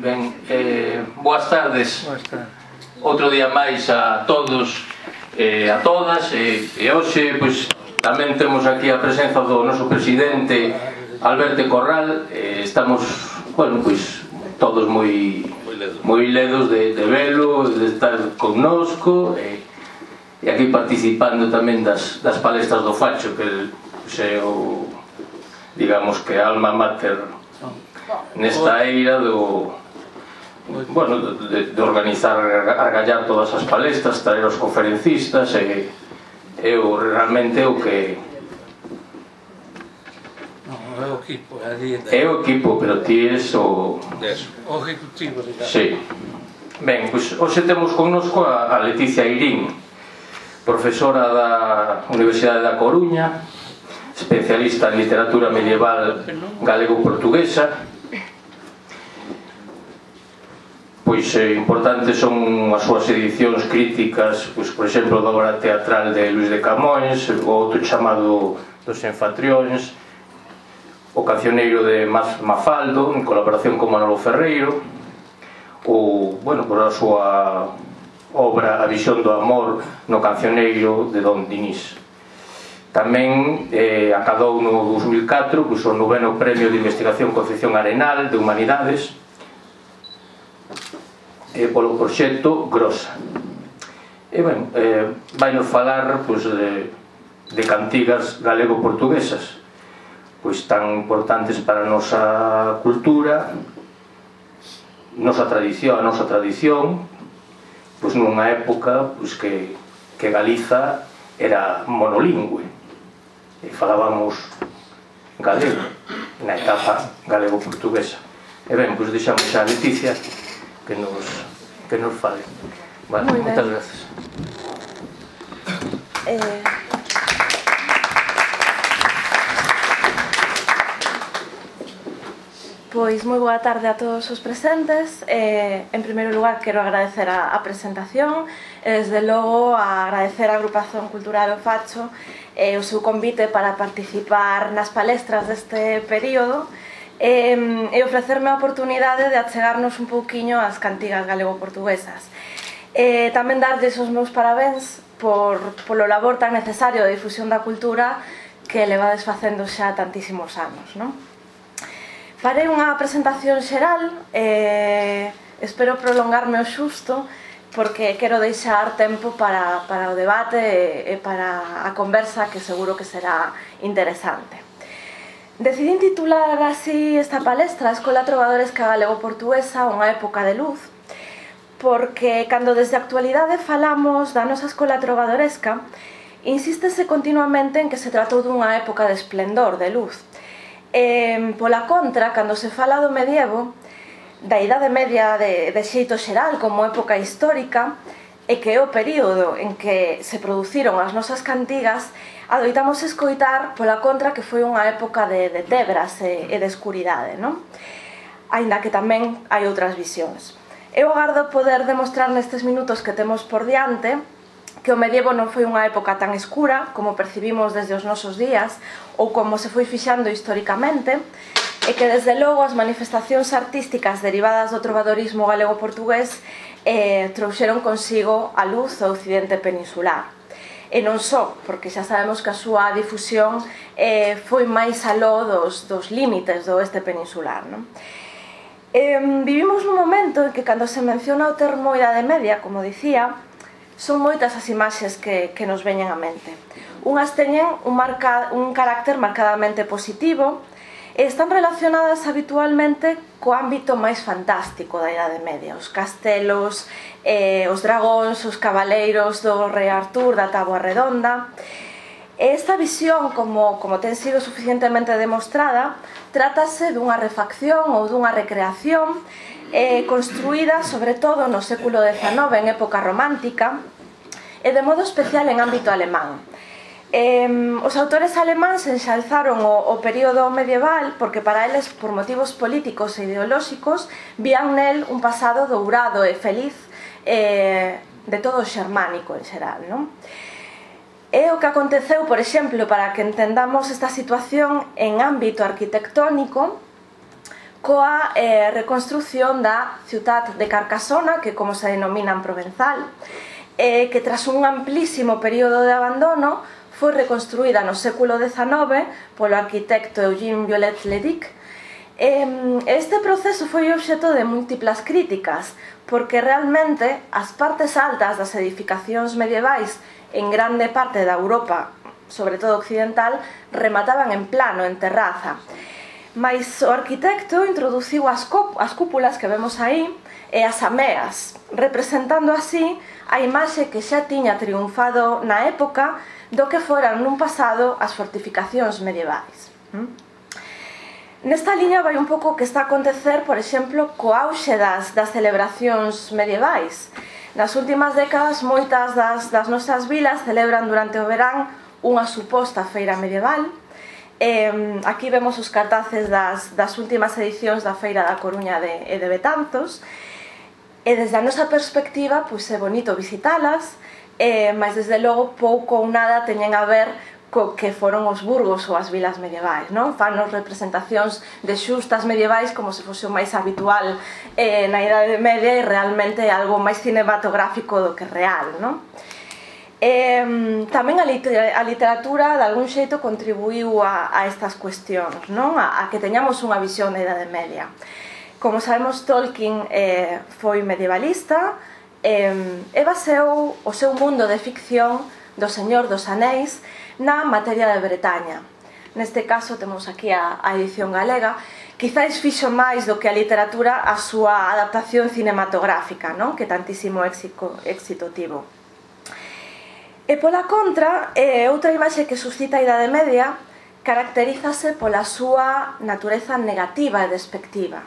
Ben, eh, boas tardes. Boas tardes. Outro día máis a todos e eh, a todas e, eh, e hoxe pois, tamén temos aquí a presenza do noso presidente Alberto Corral eh, estamos, bueno, pois todos moi moi ledos de, de velo, de estar connosco e, e aquí participando tamén das, das palestras do Facho que pois, el, xe, o, digamos que alma mater nesta eira do, bueno, de, de organizar argallar todas as palestras, traer os conferencistas e eu realmente o que non, é o equipo, é, ali, é o equipo, pero ti és o o ejecutivo, digamos. Sí. Ben, pois hoxe temos connosco a, a Leticia Irín, profesora da Universidade da Coruña, especialista en literatura medieval galego-portuguesa, pois eh, importantes son as súas edicións críticas, pois, por exemplo, da obra teatral de Luis de Camões, o outro chamado dos Enfatrións, o cancioneiro de Maz Mafaldo, en colaboración con Manolo Ferreiro, ou, bueno, por a súa obra A visión do amor no cancioneiro de Don Dinís. Tamén eh, acadou no 2004 pois, o noveno premio de investigación Concepción Arenal de Humanidades, eh, polo proxecto Grosa. E ben, eh, vai nos falar pois, de, de cantigas galego-portuguesas pois tan importantes para a nosa cultura nosa tradición a nosa tradición pois nunha época pois, que, que Galiza era monolingüe e falábamos galego na etapa galego-portuguesa. E ben, pois deixamos a Leticia que nos, que nos fale. Vale, Muy moitas ben. gracias. Eh... Pois moi boa tarde a todos os presentes. Eh, en primeiro lugar, quero agradecer a, a presentación e, desde logo, a agradecer a Agrupación Cultural O Facho e eh, o seu convite para participar nas palestras deste período e, e ofrecerme a oportunidade de achegarnos un pouquiño ás cantigas galego-portuguesas. E tamén darlles os meus parabéns por, polo labor tan necesario de difusión da cultura que levades facendo xa tantísimos anos. Non? Farei unha presentación xeral, e espero prolongarme o xusto, porque quero deixar tempo para, para o debate e, e para a conversa que seguro que será interesante. Decidín titular así esta palestra Escola Trovadoresca Galego-Portuguesa unha época de luz porque cando desde a actualidade falamos da nosa Escola Trovadoresca insístese continuamente en que se tratou dunha época de esplendor, de luz. E, pola contra, cando se fala do medievo, da Idade Media de, de xeito xeral como época histórica, e que é o período en que se produciron as nosas cantigas, adoitamos escoitar pola contra que foi unha época de, de tebras e, e de escuridade, non? Ainda que tamén hai outras visións. Eu agardo poder demostrar nestes minutos que temos por diante que o medievo non foi unha época tan escura como percibimos desde os nosos días ou como se foi fixando históricamente e que desde logo as manifestacións artísticas derivadas do trovadorismo galego-portugués eh, trouxeron consigo a luz ao occidente peninsular e non só, porque xa sabemos que a súa difusión eh, foi máis aló dos, dos límites do oeste peninsular. Non? Eh, vivimos nun momento en que cando se menciona o termo Idade Media, como dicía, son moitas as imaxes que, que nos veñen á mente. Unhas teñen un, marca, un carácter marcadamente positivo, están relacionadas habitualmente co ámbito máis fantástico da Idade Media, os castelos, eh, os dragóns, os cabaleiros do rei Artur da Táboa Redonda. Esta visión, como, como ten sido suficientemente demostrada, trátase dunha refacción ou dunha recreación eh, construída sobre todo no século XIX en época romántica e de modo especial en ámbito alemán Eh, os autores alemáns enxalzaron o, o período medieval porque para eles, por motivos políticos e ideolóxicos, vían nel un pasado dourado e feliz eh, de todo o xermánico en xeral. Non? É o que aconteceu, por exemplo, para que entendamos esta situación en ámbito arquitectónico, coa eh, reconstrucción da ciudad de Carcasona, que como se denomina en provenzal, eh, que tras un amplísimo período de abandono, foi reconstruída no século XIX polo arquitecto Eugene Violet-le-Duc Este proceso foi obxeto de múltiplas críticas, porque realmente as partes altas das edificacións medievais en grande parte da Europa, sobre todo occidental, remataban en plano, en terraza. Mais o arquitecto introduciu as, as cúpulas que vemos aí, e as ameas, representando así a imaxe que xa tiña triunfado na época do que foran nun pasado as fortificacións medievais. Mm. Nesta liña vai un pouco o que está a acontecer, por exemplo, co auxe das, das celebracións medievais. Nas últimas décadas, moitas das, das nosas vilas celebran durante o verán unha suposta feira medieval, Eh, aquí vemos os cartaces das, das últimas edicións da Feira da Coruña de, e de Betanzos E desde a nosa perspectiva, pois é bonito visitalas, eh, mas desde logo pouco ou nada teñen a ver co que foron os burgos ou as vilas medievais, non? Fanos representacións de xustas medievais como se fose o máis habitual eh, na Idade Media e realmente algo máis cinematográfico do que real, non? Eh, tamén a, liter a literatura de algún xeito contribuiu a, a estas cuestións, non? A, a que teñamos unha visión da Idade Media. Como sabemos, Tolkien eh, foi medievalista eh, e baseou o seu mundo de ficción do Señor dos Anéis na materia de Bretaña. Neste caso temos aquí a, a edición galega, quizáis fixo máis do que a literatura a súa adaptación cinematográfica, non? que tantísimo éxito, éxito tivo. E pola contra, eh, outra imaxe que suscita a Idade Media caracterízase pola súa natureza negativa e despectiva.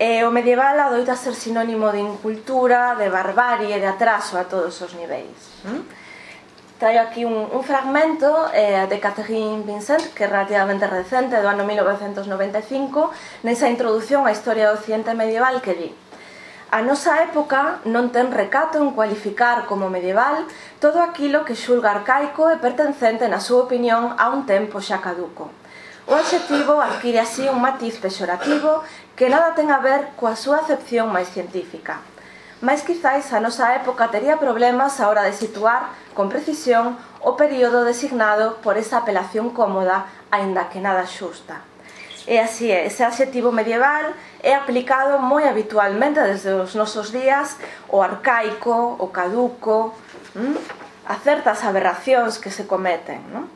E o medieval adoita ser sinónimo de incultura, de barbarie, de atraso a todos os niveis. Traio aquí un, un fragmento eh, de Catherine Vincent, que é relativamente recente, do ano 1995, nesa introdución á historia do Occidente medieval que di A nosa época non ten recato en cualificar como medieval todo aquilo que xulga arcaico e pertencente na súa opinión a un tempo xa caduco. O adxetivo adquire así un matiz pexorativo que nada ten a ver coa súa acepción máis científica. Mais quizáis a nosa época tería problemas a hora de situar con precisión o período designado por esa apelación cómoda, aínda que nada xusta. E así é, ese adxetivo medieval é aplicado moi habitualmente desde os nosos días o arcaico, o caduco, hm? a certas aberracións que se cometen. Non?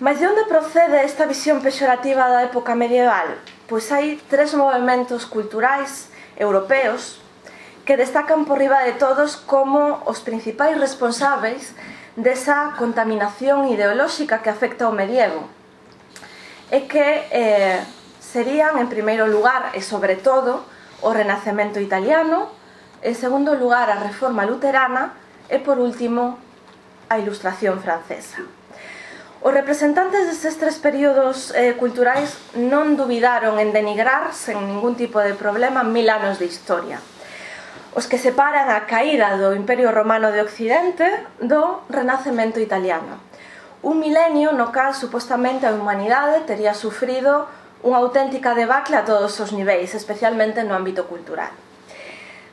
Mas de onde procede esta visión pexorativa da época medieval? pois hai tres movimentos culturais europeos que destacan por riba de todos como os principais responsáveis desa contaminación ideolóxica que afecta ao medievo e que eh, serían, en primeiro lugar, e sobre todo, o Renacemento italiano, en segundo lugar, a Reforma luterana e, por último, a Ilustración francesa. Os representantes destes tres períodos eh, culturais non dubidaron en denigrar, sen ningún tipo de problema, mil anos de historia. Os que separan a caída do Imperio Romano de Occidente do Renacemento Italiano. Un milenio no cal supostamente a humanidade tería sufrido unha auténtica debacle a todos os niveis, especialmente no ámbito cultural.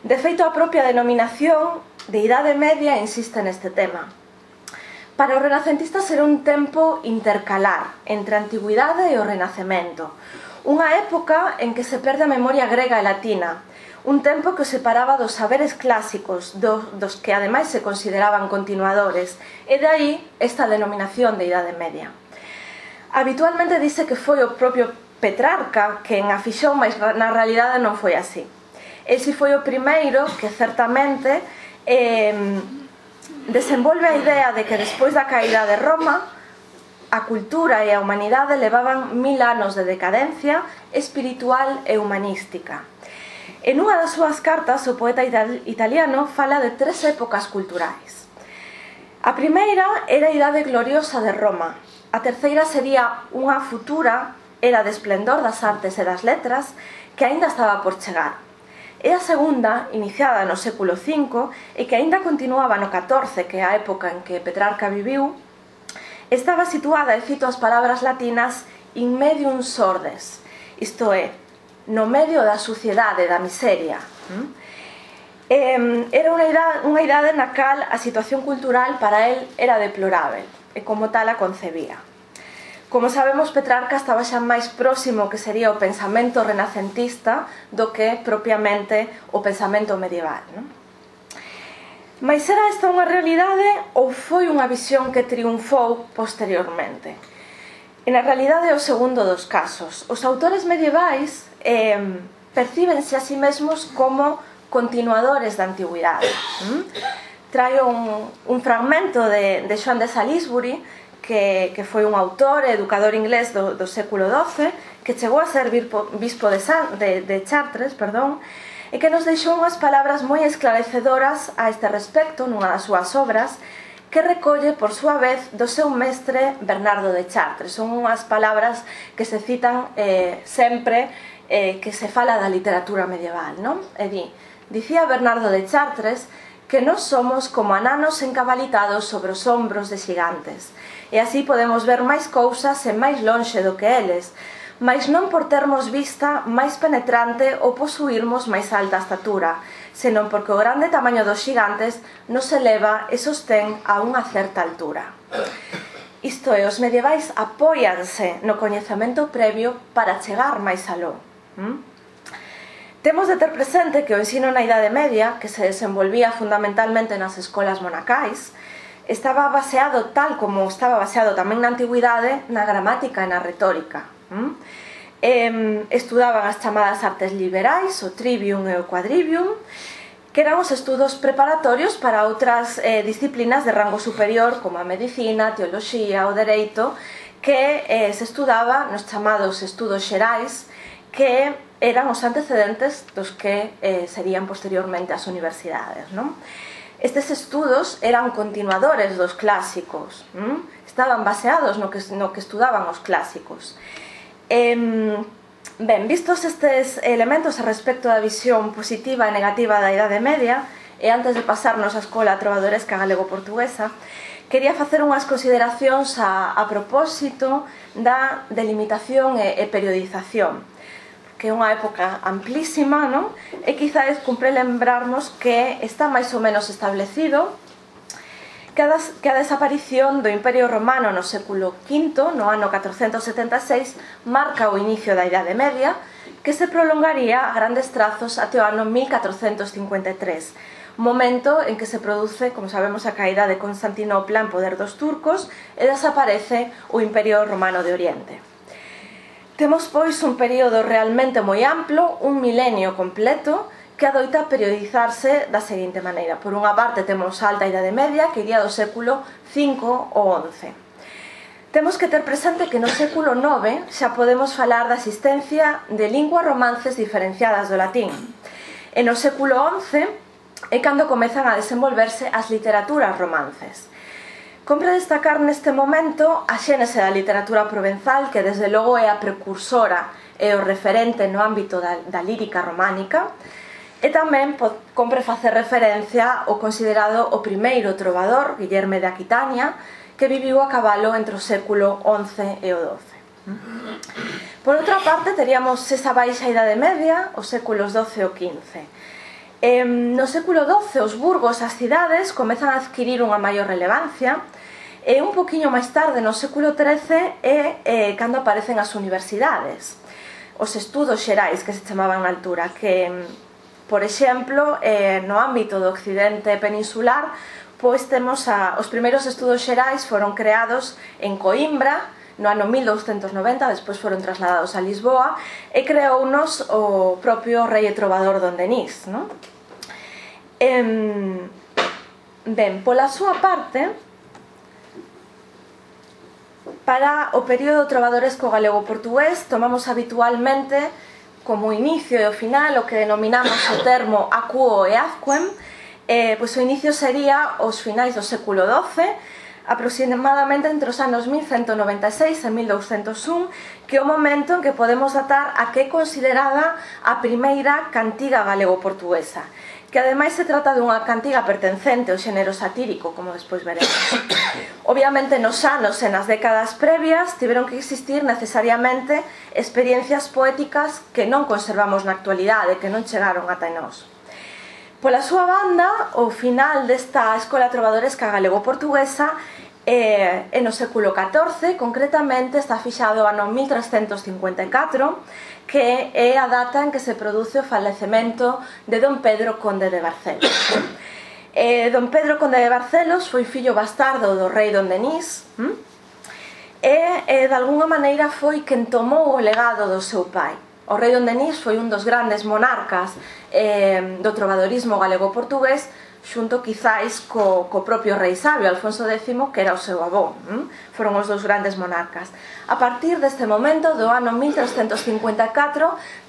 De feito, a propia denominación de Idade Media insiste neste tema Para os renacentistas era un tempo intercalar entre a antigüidade e o renacemento, unha época en que se perde a memoria grega e latina, un tempo que o separaba dos saberes clásicos, do, dos que ademais se consideraban continuadores, e de aí esta denominación de Idade Media. Habitualmente dice que foi o propio Petrarca quen a fixou, mas na realidade non foi así. El foi o primeiro que certamente eh, desenvolve a idea de que despois da caída de Roma a cultura e a humanidade levaban mil anos de decadencia espiritual e humanística. En unha das súas cartas, o poeta italiano fala de tres épocas culturais. A primeira era a idade gloriosa de Roma. A terceira sería unha futura era de esplendor das artes e das letras que aínda estaba por chegar. E a segunda, iniciada no século V e que aínda continuaba no XIV, que é a época en que Petrarca viviu, estaba situada, e cito as palabras latinas, in medium sordes, isto é, no medio da suciedade, da miseria. Mm. Era unha idade, unha idade na cal a situación cultural para el era deplorável e como tal a concebía. Como sabemos, Petrarca estaba xa máis próximo que sería o pensamento renacentista do que propiamente o pensamento medieval. Non? Mas era esta unha realidade ou foi unha visión que triunfou posteriormente? En a realidade é o segundo dos casos. Os autores medievais eh, percíbense a si sí mesmos como continuadores da antigüidade. Mm? Traio un, un fragmento de, de Joan de Salisbury que, que foi un autor e educador inglés do, do século XII que chegou a ser bispo de, San, de, de Chartres perdón, e que nos deixou unhas palabras moi esclarecedoras a este respecto nunha das súas obras que recolle por súa vez do seu mestre Bernardo de Chartres. Son unhas palabras que se citan eh, sempre eh, que se fala da literatura medieval. Non? E di, dicía Bernardo de Chartres que nós somos como ananos encabalitados sobre os ombros de xigantes, e así podemos ver máis cousas e máis lonxe do que eles, mas non por termos vista máis penetrante ou posuirmos máis alta estatura, senón porque o grande tamaño dos xigantes nos eleva e sostén a unha certa altura. Isto é, os medievais apóianse no coñecemento previo para chegar máis aló. ¿Mm? Temos de ter presente que o ensino na Idade Media, que se desenvolvía fundamentalmente nas escolas monacais, estaba baseado tal como estaba baseado tamén na antigüidade na gramática e na retórica eh, estudaban as chamadas artes liberais, o trivium e o quadrivium, que eran os estudos preparatorios para outras eh, disciplinas de rango superior, como a medicina, a teoloxía, o dereito, que eh, se estudaba nos chamados estudos xerais, que eran os antecedentes dos que eh, serían posteriormente as universidades. Non? Estes estudos eran continuadores dos clásicos, mm? estaban baseados no que, no que estudaban os clásicos. eh, ben, vistos estes elementos a respecto da visión positiva e negativa da Idade Media, e antes de pasarnos á Escola Trovadoresca Galego-Portuguesa, quería facer unhas consideracións a, a propósito da delimitación e, e periodización que é unha época amplísima, non? E quizáis cumpre lembrarnos que está máis ou menos establecido que a, das, que a desaparición do Imperio Romano no século V, no ano 476, marca o inicio da Idade Media, que se prolongaría a grandes trazos até o ano 1453, momento en que se produce, como sabemos, a caída de Constantinopla en poder dos turcos e desaparece o Imperio Romano de Oriente. Temos pois un período realmente moi amplo, un milenio completo, que adoita periodizarse da seguinte maneira. Por unha parte temos a alta idade media, que iría do século V ou XI. Temos que ter presente que no século IX xa podemos falar da existencia de linguas romances diferenciadas do latín. E no século XI é cando comezan a desenvolverse as literaturas romances. Compre destacar neste momento a xénese da literatura provenzal que desde logo é a precursora e o referente no ámbito da, da lírica románica e tamén pod, compre facer referencia ao considerado o primeiro trovador Guillerme de Aquitania que viviu a cabalo entre o século XI e o XII. Por outra parte, teríamos esa baixa idade media, os séculos XII e XV, Eh, no século XII os burgos, as cidades, comezan a adquirir unha maior relevancia e un poquinho máis tarde, no século XIII, é eh, cando aparecen as universidades. Os estudos xerais que se chamaban na altura, que, por exemplo, eh, no ámbito do occidente peninsular, pois temos a, os primeiros estudos xerais foron creados en Coimbra, no ano 1290, despois foron trasladados a Lisboa, e creounos o propio rei e trovador Don Denis. Non? Em, ben, pola súa parte, para o período trovadoresco galego-portugués tomamos habitualmente como inicio e o final o que denominamos o termo acuo e azquem, eh, pois o inicio sería os finais do século XII, aproximadamente entre os anos 1196 e 1201, que é o momento en que podemos datar a que é considerada a primeira cantiga galego-portuguesa, que ademais se trata dunha cantiga pertencente ao xénero satírico, como despois veremos. Obviamente nos anos e nas décadas previas tiveron que existir necesariamente experiencias poéticas que non conservamos na actualidade, que non chegaron ata nós. Pola súa banda, o final desta escola trovadoresca galego-portuguesa E, e no século XIV, concretamente, está fixado o ano 1354, que é a data en que se produce o falecemento de don Pedro Conde de Barcelos. E, don Pedro Conde de Barcelos foi fillo bastardo do rei don Denis, hm? e, e de alguna maneira foi quen tomou o legado do seu pai. O rei don Denis foi un dos grandes monarcas eh, do trovadorismo galego-portugués xunto quizáis co, co propio rei sabio, Alfonso X, que era o seu avó. Mm? Foron os dous grandes monarcas. A partir deste momento, do ano 1354,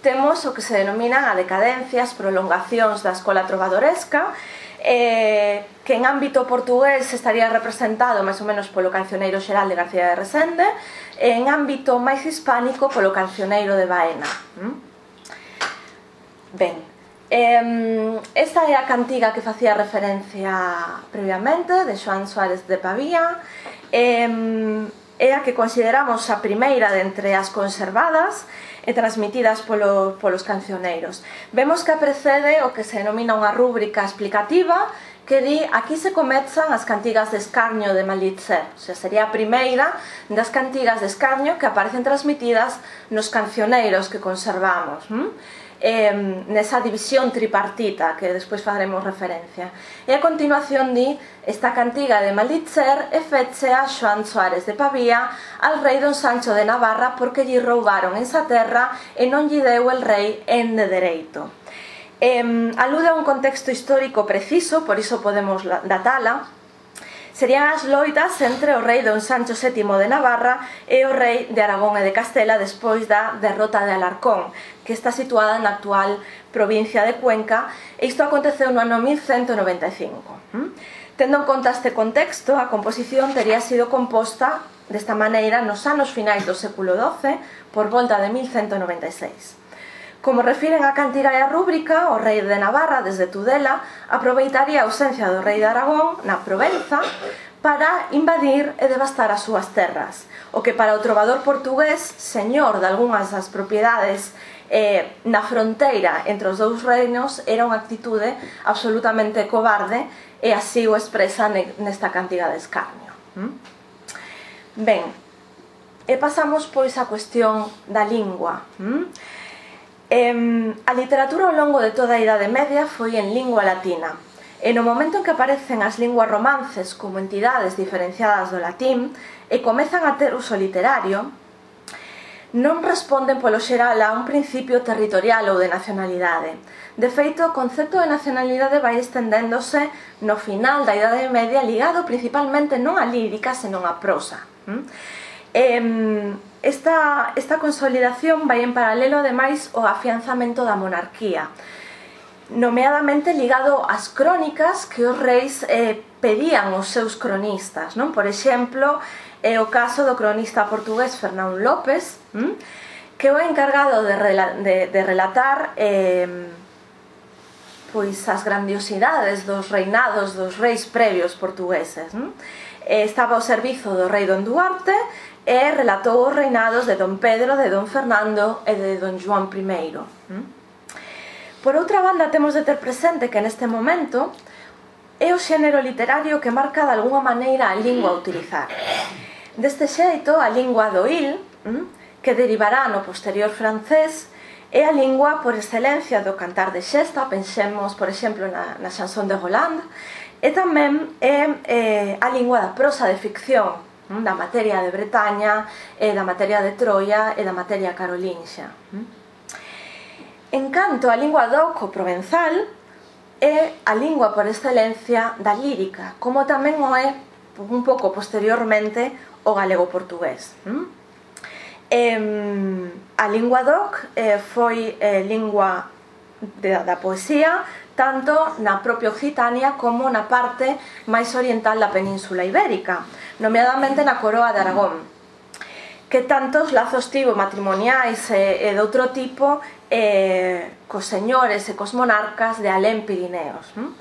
temos o que se denominan a decadencias, prolongacións da escola trovadoresca, eh, que en ámbito portugués estaría representado máis ou menos polo cancioneiro xeral de García de Resende, e en ámbito máis hispánico polo cancioneiro de Baena. Mm? Ben, Eh, esta é a cantiga que facía referencia previamente de Joan Suárez de Pavía eh, é a que consideramos a primeira dentre as conservadas e transmitidas polo, polos cancioneiros. Vemos que precede o que se denomina unha rúbrica explicativa que di aquí se comezan as cantigas de escarnio de Malitzer, o sea, sería a primeira das cantigas de escarnio que aparecen transmitidas nos cancioneiros que conservamos. Hm? eh, nesa división tripartita que despois faremos referencia. E a continuación di esta cantiga de Malitzer e feche a Xoan Suárez de Pavía al rei don Sancho de Navarra porque lle roubaron esa terra e non lle deu el rei en de dereito. Eh, alude a un contexto histórico preciso, por iso podemos datala, serían as loitas entre o rei don Sancho VII de Navarra e o rei de Aragón e de Castela despois da derrota de Alarcón, que está situada na actual provincia de Cuenca, e isto aconteceu no ano 1195. Hm? Tendo en conta este contexto, a composición tería sido composta desta maneira nos anos finais do século XII por volta de 1196. Como refiren a cantiga e a rúbrica, o rei de Navarra, desde Tudela, aproveitaría a ausencia do rei de Aragón na Provenza para invadir e devastar as súas terras, o que para o trovador portugués, señor de algunhas das propiedades eh, na fronteira entre os dous reinos era unha actitude absolutamente cobarde e así o expresa nesta cantiga de escarnio. ¿Mm? Ben, e pasamos pois á cuestión da lingua. ¿Mm? Eh, a literatura ao longo de toda a Idade Media foi en lingua latina, e no momento en que aparecen as linguas romances como entidades diferenciadas do latín e comezan a ter uso literario, non responden polo xeral a un principio territorial ou de nacionalidade. De feito, o concepto de nacionalidade vai estendéndose no final da Idade Media ligado principalmente non á lírica, senón á prosa. Hm? Esta, esta consolidación vai en paralelo, ademais, ao afianzamento da monarquía, nomeadamente ligado ás crónicas que os reis eh, pedían aos seus cronistas. Non? Por exemplo, é o caso do cronista portugués Fernán López, hm? que é encargado de, rela de, de relatar eh, pois as grandiosidades dos reinados dos reis previos portugueses. hm? Estaba ao servizo do rei Don Duarte e relatou os reinados de Don Pedro, de Don Fernando e de Don Juan I. Mm? Por outra banda, temos de ter presente que neste momento é o xénero literario que marca de alguna maneira a lingua a utilizar. Deste xeito, a lingua do il, mm, que derivará no posterior francés, é a lingua por excelencia do cantar de xesta, pensemos, por exemplo, na, na chanson de Roland, e tamén é, é a lingua da prosa de ficción, mm, da materia de Bretaña, e da materia de Troia e da materia carolinxa. Mm. En canto, a lingua doco provenzal é a lingua por excelencia da lírica, como tamén o é un pouco posteriormente o galego-portugués. Eh, a lingua doc eh, foi eh, lingua de, da poesía tanto na propia Occitania como na parte máis oriental da península ibérica, nomeadamente na coroa de Aragón que tantos lazos tivo matrimoniais e, e de outro tipo eh, cos señores e cos monarcas de Alén Pirineos. Hm?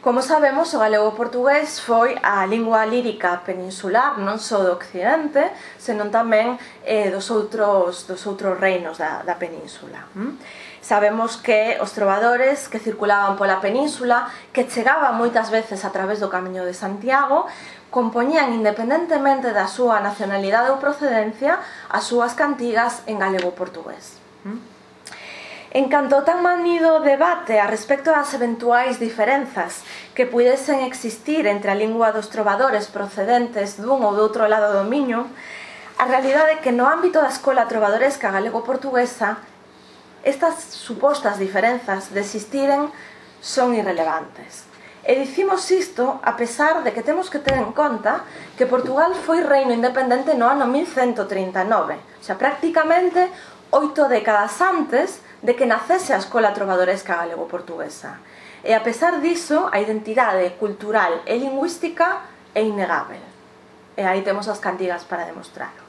Como sabemos, o galego portugués foi a lingua lírica peninsular non só do occidente, senón tamén eh, dos, outros, dos outros reinos da, da península. Mm? Sabemos que os trovadores que circulaban pola península, que chegaban moitas veces a través do Camiño de Santiago, compoñían independentemente da súa nacionalidade ou procedencia as súas cantigas en galego portugués. En canto tan manido debate a respecto das eventuais diferenzas que pudesen existir entre a lingua dos trovadores procedentes dun ou doutro lado do Miño, a realidade é que no ámbito da escola trovadoresca galego-portuguesa estas supostas diferenzas de existiren son irrelevantes. E dicimos isto a pesar de que temos que ter en conta que Portugal foi reino independente no ano 1139, xa prácticamente oito décadas antes de que nacese a Escola Trovadoresca Galego-Portuguesa. E a pesar diso, a identidade cultural e lingüística é innegável. E aí temos as cantigas para demostrarlo.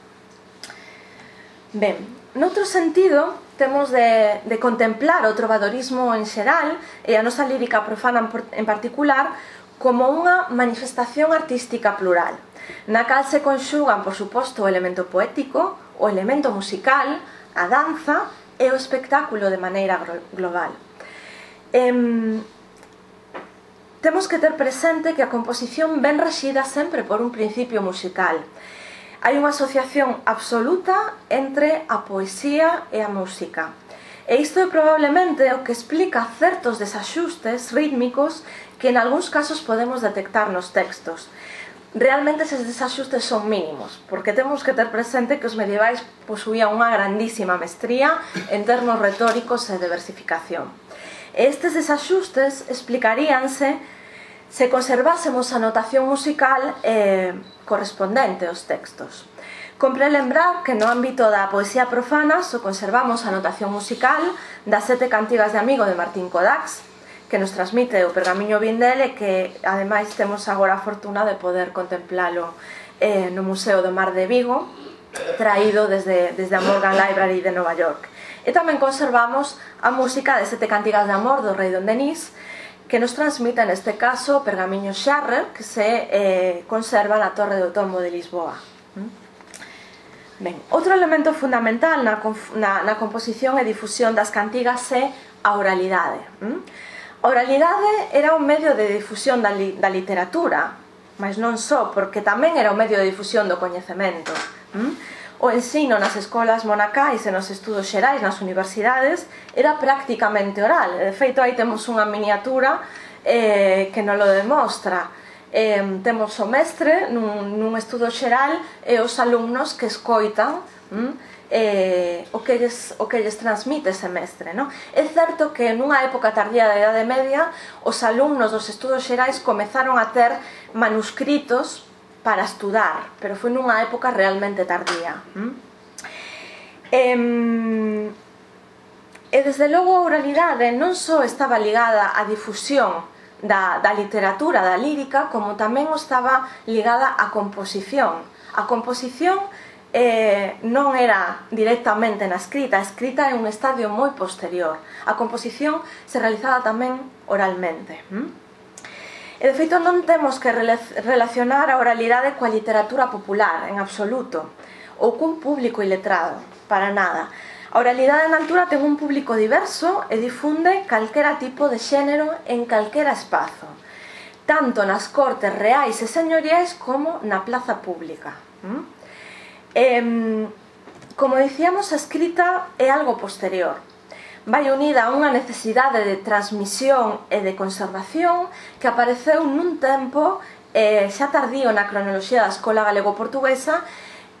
Ben, noutro sentido, temos de, de contemplar o trovadorismo en xeral e a nosa lírica profana en particular como unha manifestación artística plural, na cal se conxugan, por suposto, o elemento poético, o elemento musical, a danza e o espectáculo de maneira global. Em, temos que ter presente que a composición ven rexida sempre por un principio musical. Hai unha asociación absoluta entre a poesía e a música. E isto é probablemente o que explica certos desaxustes rítmicos que en algúns casos podemos detectar nos textos realmente eses desaxustes son mínimos, porque temos que ter presente que os medievais posuían unha grandísima mestría en termos retóricos e de versificación. Estes desaxustes explicaríanse se conservásemos a notación musical eh, correspondente aos textos. Compre lembrar que no ámbito da poesía profana so conservamos a notación musical das sete cantigas de amigo de Martín Codax, que nos transmite o pergamiño Vindel e que ademais temos agora a fortuna de poder contemplalo eh, no Museo do Mar de Vigo traído desde, desde a Morgan Library de Nova York e tamén conservamos a música de Sete Cantigas de Amor do Rei Don Denis que nos transmite neste caso o pergamiño Sharrer que se eh, conserva na Torre do Tombo de Lisboa mm? Ben, outro elemento fundamental na, na, na composición e difusión das cantigas é a oralidade. Mm? oralidade era un medio de difusión da, li, da literatura, mas non só, porque tamén era un medio de difusión do coñecemento. Hm? O ensino nas escolas monacais e nos estudos xerais nas universidades era prácticamente oral. De feito, aí temos unha miniatura eh, que non lo demostra eh, temos o mestre nun, nun estudo xeral e os alumnos que escoitan mm, eh, o, que lles, o que lles transmite ese mestre. No? É certo que nunha época tardía da Idade Media os alumnos dos estudos xerais comezaron a ter manuscritos para estudar, pero foi nunha época realmente tardía. Mm? Eh, e desde logo a oralidade non só estaba ligada á difusión da, da literatura, da lírica, como tamén estaba ligada á composición. A composición eh, non era directamente na escrita, a escrita é un estadio moi posterior. A composición se realizaba tamén oralmente. Hm? E de feito non temos que relacionar a oralidade coa literatura popular, en absoluto, ou cun público iletrado, para nada. A oralidade na altura ten un público diverso e difunde calquera tipo de xénero en calquera espazo, tanto nas cortes reais e señoriais como na plaza pública. ¿Mm? Eh, como dicíamos, a escrita é algo posterior. Vai unida a unha necesidade de transmisión e de conservación que apareceu nun tempo eh, xa tardío na cronoloxía da Escola Galego-Portuguesa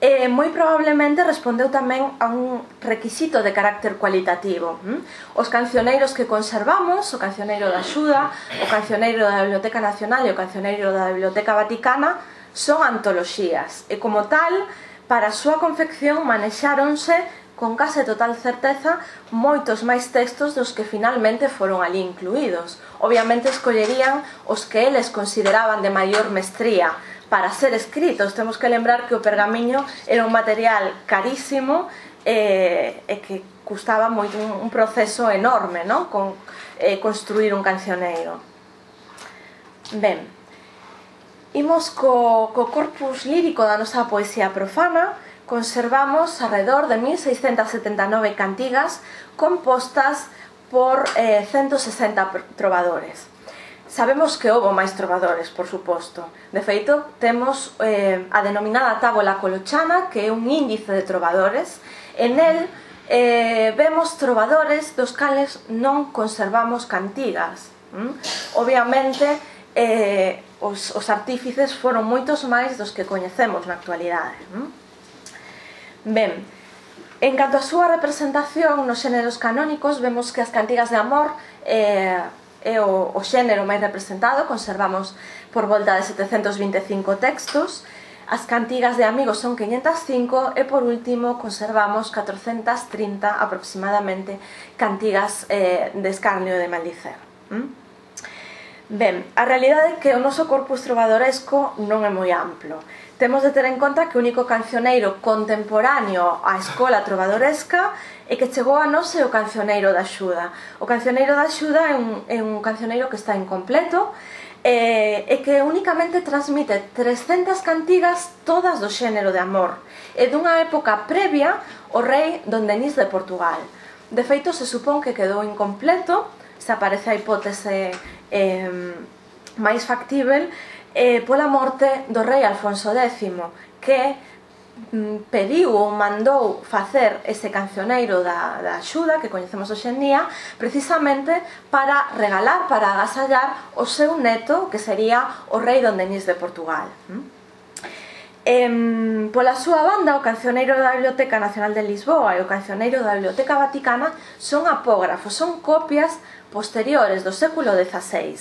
e eh, moi probablemente respondeu tamén a un requisito de carácter cualitativo. Hm? Os cancioneiros que conservamos, o cancioneiro da Xuda, o cancioneiro da Biblioteca Nacional e o cancioneiro da Biblioteca Vaticana, son antoloxías e como tal Para a súa confección manexáronse con case total certeza moitos máis textos dos que finalmente foron ali incluídos. Obviamente escollerían os que eles consideraban de maior mestría para ser escritos. Temos que lembrar que o pergamiño era un material carísimo e, e que custaba moito un, un proceso enorme, non? Con eh, construir un cancioneiro. Ben, Imos co, co corpus lírico da nosa poesía profana, conservamos alrededor de 1679 cantigas compostas por eh, 160 trovadores. Sabemos que houve máis trovadores, por suposto. De feito, temos eh, a denominada tábola colochana, que é un índice de trovadores. En el eh, vemos trovadores dos cales non conservamos cantigas. Mm? Obviamente, eh, os, os artífices foron moitos máis dos que coñecemos na actualidade. Non? Ben, en canto á súa representación nos xéneros canónicos, vemos que as cantigas de amor eh, é o, o xénero máis representado, conservamos por volta de 725 textos, as cantigas de amigos son 505 e por último conservamos 430 aproximadamente cantigas eh, de escarnio de maldicer. ¿Mm? Ben, a realidade é que o noso corpus trovadoresco non é moi amplo. Temos de ter en conta que o único cancioneiro contemporáneo á escola trovadoresca é que chegou a nós é o cancioneiro da Xuda. O cancioneiro da Xuda é un, é un cancioneiro que está incompleto e, e que únicamente transmite 300 cantigas todas do xénero de amor e dunha época previa o rei Don Denis de Portugal. De feito, se supón que quedou incompleto se aparece a hipótese eh, máis factível eh, pola morte do rei Alfonso X, que mm, pediu ou mandou facer ese cancioneiro da, da axuda que coñecemos hoxe en día precisamente para regalar, para agasallar o seu neto que sería o rei Don Denis de Portugal. Mm? Em, pola súa banda, o cancioneiro da Biblioteca Nacional de Lisboa e o cancioneiro da Biblioteca Vaticana son apógrafos, son copias posteriores do século XVI.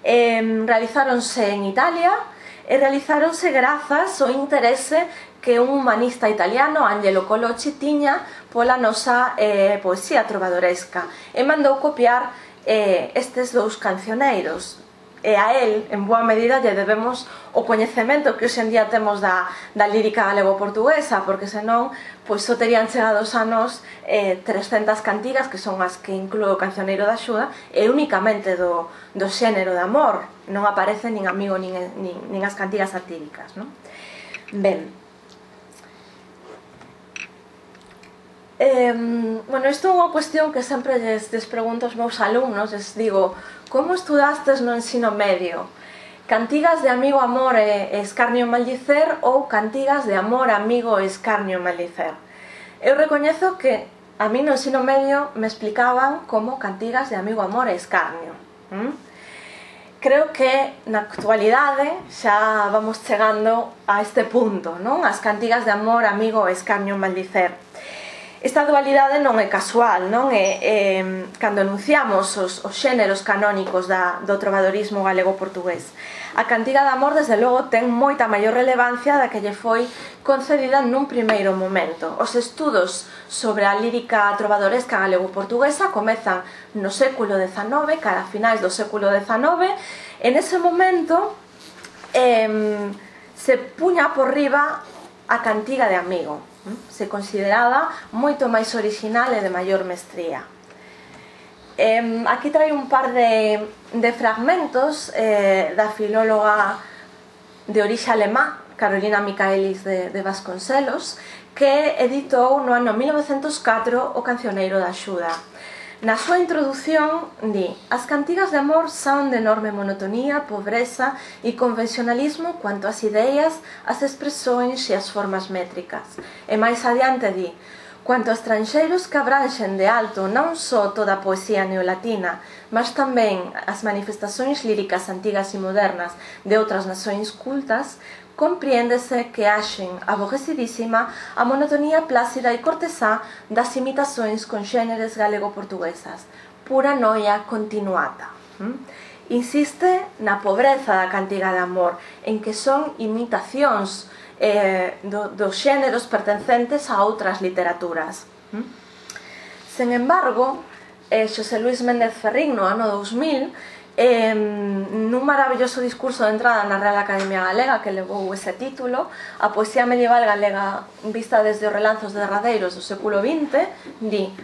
Em, realizáronse en Italia e realizáronse grazas ao interese que un humanista italiano, Angelo Colocci, tiña pola nosa eh, poesía trovadoresca e mandou copiar eh, estes dous cancioneiros e a el, en boa medida, lle debemos o coñecemento que hoxendía temos da, da lírica galego-portuguesa, porque senón, pois só terían chegado a nos eh, 300 cantigas, que son as que inclúe o cancioneiro da xuda, e únicamente do, do xénero de amor, non aparece nin amigo nin, nin, nin as cantigas satíricas, non? Ben, Eh, bueno, isto é unha cuestión que sempre lles, lles pregunto aos meus alumnos, les digo, como estudastes no ensino medio? Cantigas de amigo, amor e escarnio maldicer ou cantigas de amor, amigo e escarnio maldicer? Eu recoñezo que a mí no ensino medio me explicaban como cantigas de amigo, amor e escarnio. ¿Mm? Creo que na actualidade xa vamos chegando a este punto, non? As cantigas de amor, amigo e escarnio maldicer Esta dualidade non é casual, non é, é cando enunciamos os, os xéneros canónicos da, do trovadorismo galego-portugués. A cantiga de amor, desde logo, ten moita maior relevancia da que lle foi concedida nun primeiro momento. Os estudos sobre a lírica trovadoresca galego-portuguesa comezan no século XIX, cara a finais do século XIX. En ese momento eh, se puña por riba a cantiga de amigo se consideraba moito máis original e de maior mestría. Eh, aquí trai un par de, de fragmentos eh, da filóloga de orixe alemá, Carolina Micaelis de, de Vasconcelos, que editou no ano 1904 o Cancioneiro da Xuda. Na súa introdución, di As cantigas de amor son de enorme monotonía, pobreza e convencionalismo cuanto ás ideas, as expresóns e as formas métricas. E máis adiante di Cuanto a estranxeiros que abranxen de alto non só toda a poesía neolatina, mas tamén as manifestacións líricas antigas e modernas de outras nacións cultas, compreéndese que axen aborrecidísima a monotonía plácida e cortesá das imitacións conxéneres galego-portuguesas, pura noia continuata. Hm? Insiste na pobreza da cantiga de amor, en que son imitacións eh, do, dos xéneros pertencentes a outras literaturas. Hm? Sen embargo, eh, Xosé Luis Méndez Ferrín no ano 2000 eh, nun maravilloso discurso de entrada na Real Academia Galega que levou ese título a poesía medieval galega vista desde os relanzos de derradeiros do século XX di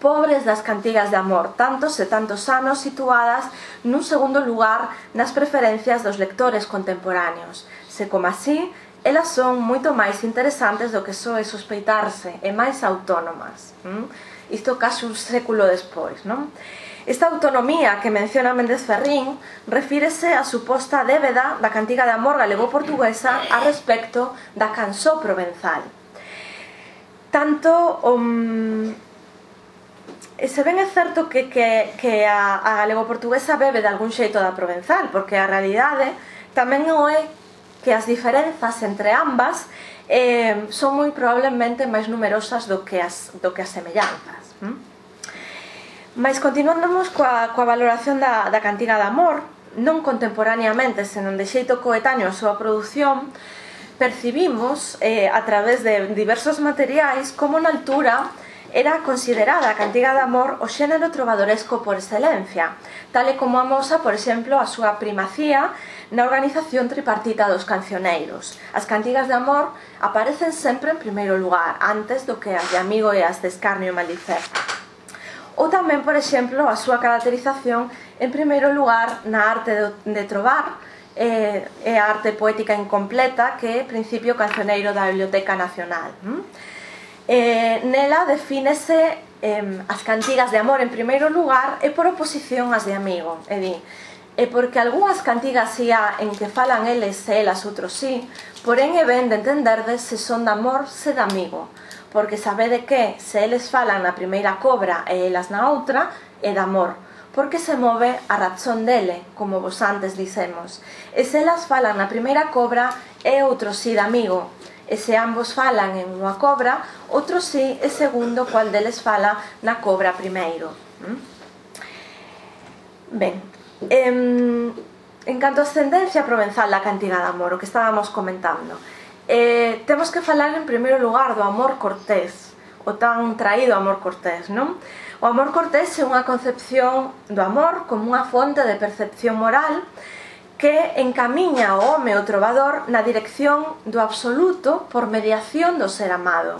pobres das cantigas de amor tantos e tantos anos situadas nun segundo lugar nas preferencias dos lectores contemporáneos se como así elas son moito máis interesantes do que soe sospeitarse e máis autónomas mm? isto case un século despois non? Esta autonomía que menciona Méndez Ferrín refírese á suposta débeda da cantiga de amor galego-portuguesa a respecto da cançó provenzal. Tanto um, E se ben é certo que, que, que a, a galego-portuguesa bebe de algún xeito da provenzal, porque a realidade tamén o é que as diferenzas entre ambas eh, son moi probablemente máis numerosas do que as, do que as semellanzas. Hm? Mais continuamos coa, coa valoración da, da Cantina de Amor, non contemporaneamente, senón de xeito coetáneo a súa produción, percibimos eh, a través de diversos materiais como na altura era considerada a cantiga de amor o xénero trovadoresco por excelencia, tal e como amosa, por exemplo, a súa primacía na organización tripartita dos cancioneiros. As cantigas de amor aparecen sempre en primeiro lugar, antes do que as de amigo e as de escarnio e maldicer ou tamén, por exemplo, a súa caracterización en primeiro lugar na arte de, de trovar eh, é a arte poética incompleta que é principio cancioneiro da Biblioteca Nacional. Mm? Eh, nela defínese eh, as cantigas de amor en primeiro lugar e por oposición as de amigo, é di, e porque algunhas cantigas ia en que falan eles e elas outros sí, porén é ben de entenderdes se son de amor se de amigo porque sabede que se eles falan na primeira cobra e elas na outra, é de amor, porque se move a razón dele, como vos antes dicemos. E se elas falan na primeira cobra, é outro sí de amigo. E se ambos falan en unha cobra, outro sí é segundo cual deles fala na cobra primeiro. ¿Mm? Ben, em, en canto a ascendencia provenzal da cantiga de amor, o que estábamos comentando, eh, temos que falar en primeiro lugar do amor cortés, o tan traído amor cortés, non? O amor cortés é unha concepción do amor como unha fonte de percepción moral que encamiña o home o trovador na dirección do absoluto por mediación do ser amado.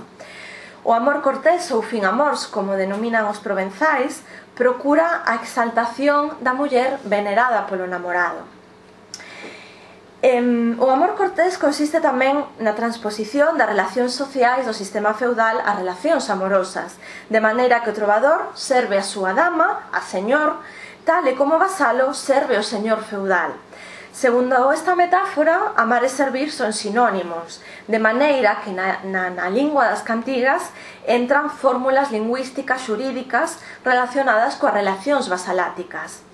O amor cortés ou fin amors, como denominan os provenzais, procura a exaltación da muller venerada polo namorado. Eh, o amor cortés consiste tamén na transposición das relacións sociais do sistema feudal a relacións amorosas, de maneira que o trovador serve a súa dama, a señor, tal e como vasalo serve o señor feudal. Segundo esta metáfora, amar e servir son sinónimos, de maneira que na, na, na lingua das cantigas entran fórmulas lingüísticas xurídicas relacionadas coas relacións vasaláticas.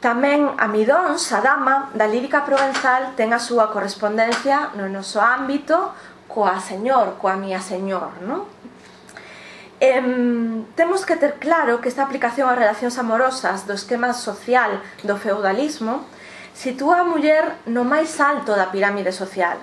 Tamén Amidóns, a dama da lírica provenzal, ten a súa correspondencia no noso ámbito coa señor, coa mía señor, non? Em, temos que ter claro que esta aplicación ás relacións amorosas do esquema social do feudalismo sitúa a muller no máis alto da pirámide social,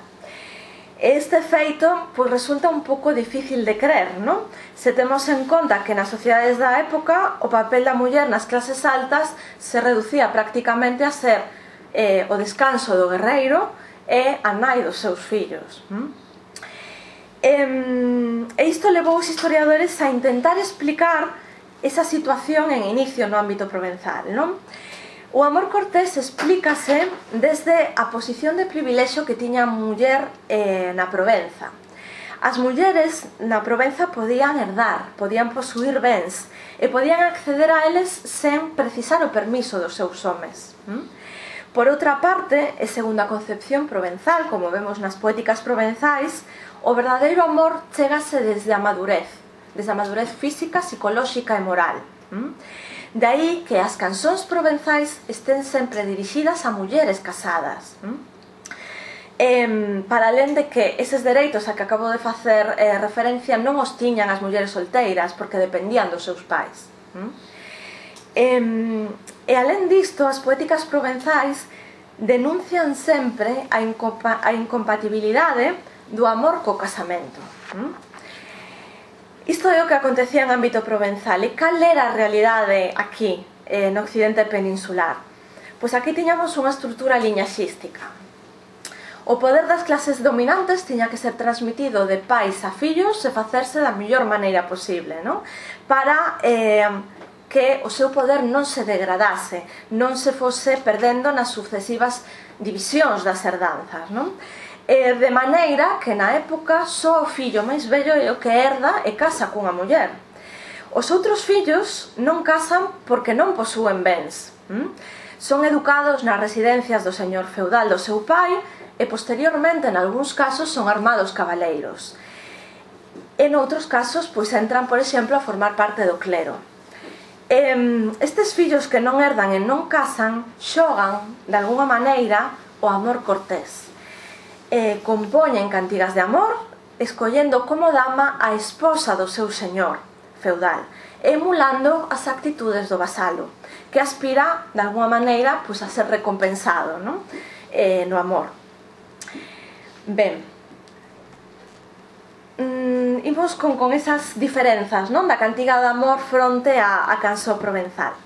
Este feito pois, resulta un pouco difícil de creer, non? Se temos en conta que nas sociedades da época o papel da muller nas clases altas se reducía prácticamente a ser eh, o descanso do guerreiro e a nai dos seus fillos. Hm? E isto levou os historiadores a intentar explicar esa situación en inicio no ámbito provenzal, non? O amor cortés explícase desde a posición de privilexio que tiña a muller eh, na Provenza. As mulleres na Provenza podían herdar, podían posuir bens e podían acceder a eles sen precisar o permiso dos seus homes. ¿Mm? Por outra parte, e segundo a concepción provenzal, como vemos nas poéticas provenzais, o verdadeiro amor chegase desde a madurez, desde a madurez física, psicolóxica e moral. ¿Mm? Daí que as canzóns provenzais estén sempre dirixidas a mulleres casadas. Eh, para alén de que eses dereitos a que acabo de facer eh, referencia non os tiñan as mulleres solteiras porque dependían dos seus pais. Eh, e alén disto, as poéticas provenzais denuncian sempre a, incompa a incompatibilidade do amor co casamento. Hm? Isto é o que acontecía en ámbito provenzal. E cal era a realidade aquí, eh, no occidente peninsular? Pois aquí tiñamos unha estrutura liñaxística. O poder das clases dominantes tiña que ser transmitido de pais a fillos e facerse da mellor maneira posible, non? Para eh, que o seu poder non se degradase, non se fose perdendo nas sucesivas divisións das herdanzas, non? Eh, de maneira que na época só o fillo máis vello é o que herda e casa cunha muller. Os outros fillos non casan porque non posúen bens. Hm? Son educados nas residencias do señor feudal do seu pai e posteriormente, en algúns casos, son armados cabaleiros. En outros casos, pois entran, por exemplo, a formar parte do clero. Estes fillos que non herdan e non casan xogan, de alguma maneira, o amor cortés eh, compoñen cantigas de amor escollendo como dama a esposa do seu señor feudal, emulando as actitudes do vasalo, que aspira, de alguma maneira, pois, a ser recompensado non? Eh, no amor. Ben, mm, imos con, con esas diferenzas non da cantiga de amor fronte a, a canso provenzal.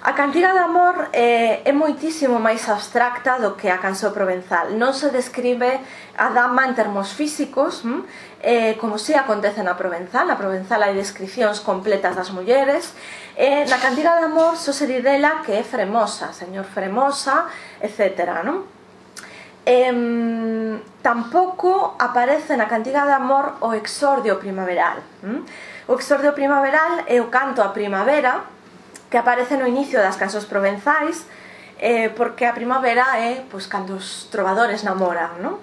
A cantiga de amor eh, é moitísimo máis abstracta do que a canción provenzal. Non se describe a dama en termos físicos, hm? eh, como se acontece na provenzal. Na provenzal hai descripcións completas das mulleres. Eh, na cantiga de amor só se di dela que é fremosa, señor fremosa, etc. Non? Eh, tampouco aparece na cantiga de amor o exordio primaveral. Hm? O exordio primaveral é o canto á primavera, que aparece no inicio das cancións provenzais eh, porque a primavera é pois, cando os trovadores namoran, non?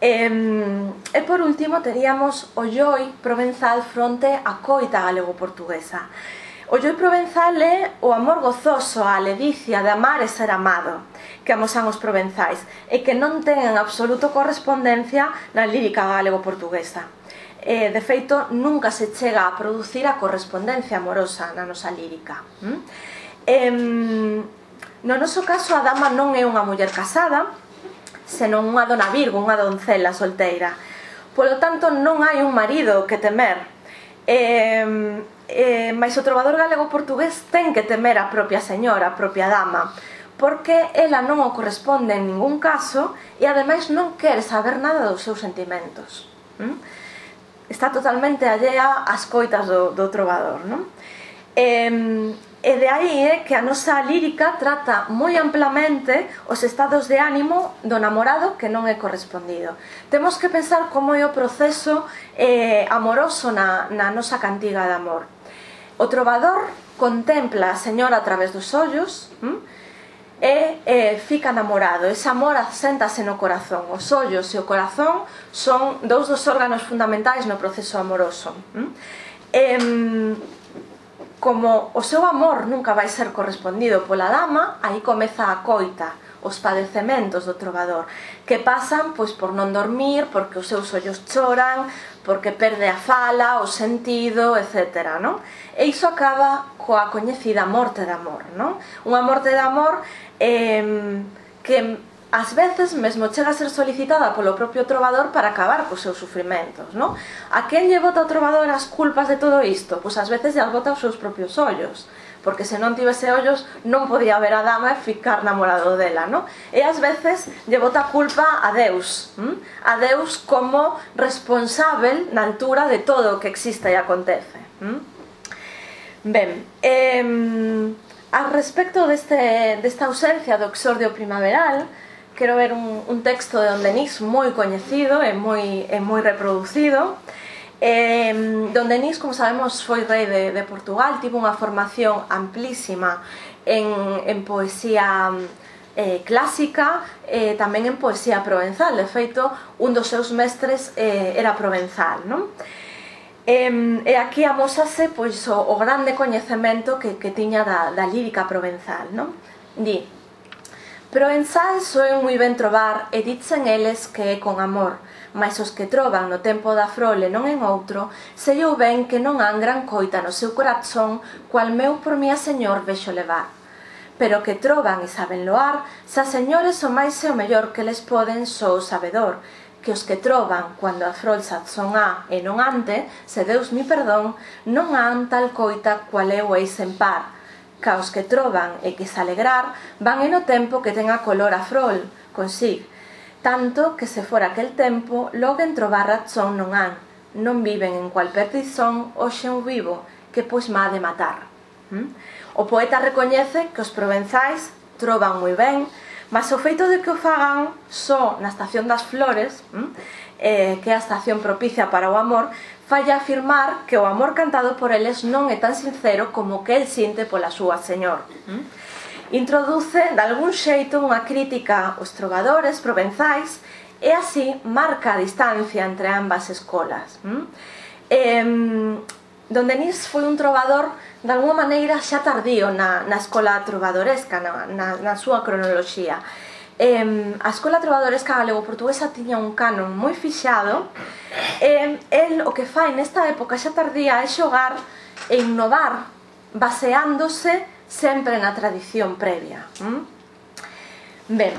E, e por último teríamos o Lloi provenzal fronte a coita galego-portuguesa. O Lloi provenzal é o amor gozoso a ledicia de amar e ser amado que amosan os provenzais e que non ten en absoluto correspondencia na lírica galego-portuguesa eh, de feito, nunca se chega a producir a correspondencia amorosa na nosa lírica. Mm? Eh, no noso caso, a dama non é unha muller casada, senón unha dona virgo, unha doncela solteira. Polo tanto, non hai un marido que temer. Eh, eh, mais o trovador galego portugués ten que temer a propia señora, a propia dama, porque ela non o corresponde en ningún caso e ademais non quere saber nada dos seus sentimentos. Mm? está totalmente allea ás coitas do, do trovador non? E, e de aí é que a nosa lírica trata moi amplamente os estados de ánimo do namorado que non é correspondido temos que pensar como é o proceso eh, amoroso na, na nosa cantiga de amor o trovador contempla a señora a través dos ollos, hm? e, e fica namorado. Ese amor aséntase no corazón. Os ollos e o corazón son dous dos órganos fundamentais no proceso amoroso. E, como o seu amor nunca vai ser correspondido pola dama, aí comeza a coita, os padecementos do trovador, que pasan pois por non dormir, porque os seus ollos choran, porque perde a fala, o sentido, etc. Non? E iso acaba coa coñecida morte de amor. Non? Unha morte de amor eh, que ás veces mesmo chega a ser solicitada polo propio trovador para acabar cos seus sufrimentos, non? A quen lle bota o trovador as culpas de todo isto? Pois ás veces lle bota os seus propios ollos, porque se non tivese ollos non podía ver a dama e ficar namorado dela, non? E ás veces lle bota a culpa a Deus, hm? a Deus como responsável na altura de todo o que existe e acontece. Hm? Ben, eh, Al respecto deste, desta ausencia do exordio primaveral, quero ver un, un texto de Don Denis moi coñecido e moi, e moi reproducido. Eh, Don Denis, como sabemos, foi rei de, de Portugal, tivo unha formación amplísima en, en poesía eh, clásica, eh, tamén en poesía provenzal. De feito, un dos seus mestres eh, era provenzal. Non? E, e aquí amosase pois, o, o grande coñecemento que, que tiña da, da lírica provenzal. Non? Di, Provenzal soen moi ben trobar e dicen eles que é con amor, mas os que troban no tempo da frole non en outro, sellou ben que non han gran coita no seu corazón, cual meu por mía señor vexo levar. Pero que troban e saben loar, xa señores o máis e o mellor que les poden só o sabedor, que os que troban cando a frolsa son A e non ante, se Deus mi perdón, non han tal coita cual eu eis en par. Caos que troban e que se alegrar, van en o tempo que ten a color a frol, consig, tanto que se fora aquel tempo, logo en trobar razón non han, non viven en cual perdición hoxe un vivo, que pois má de matar. ¿Mm? O poeta recoñece que os provenzais troban moi ben Mas o feito de que o fagan só na estación das flores, mm, eh, que é a estación propicia para o amor, falla afirmar que o amor cantado por eles non é tan sincero como que el sinte pola súa señor. Mm. Introduce, de algún xeito, unha crítica aos trovadores provenzais e así marca a distancia entre ambas escolas. Eh, Don Denis foi un trovador de alguma maneira xa tardío na, na escola trovadoresca, na, na, na súa cronoloxía. Eh, a escola trovadoresca galego-portuguesa tiña un canon moi fixado e eh, el o que fai nesta época xa tardía é xogar e innovar baseándose sempre na tradición previa. Mm? Ben,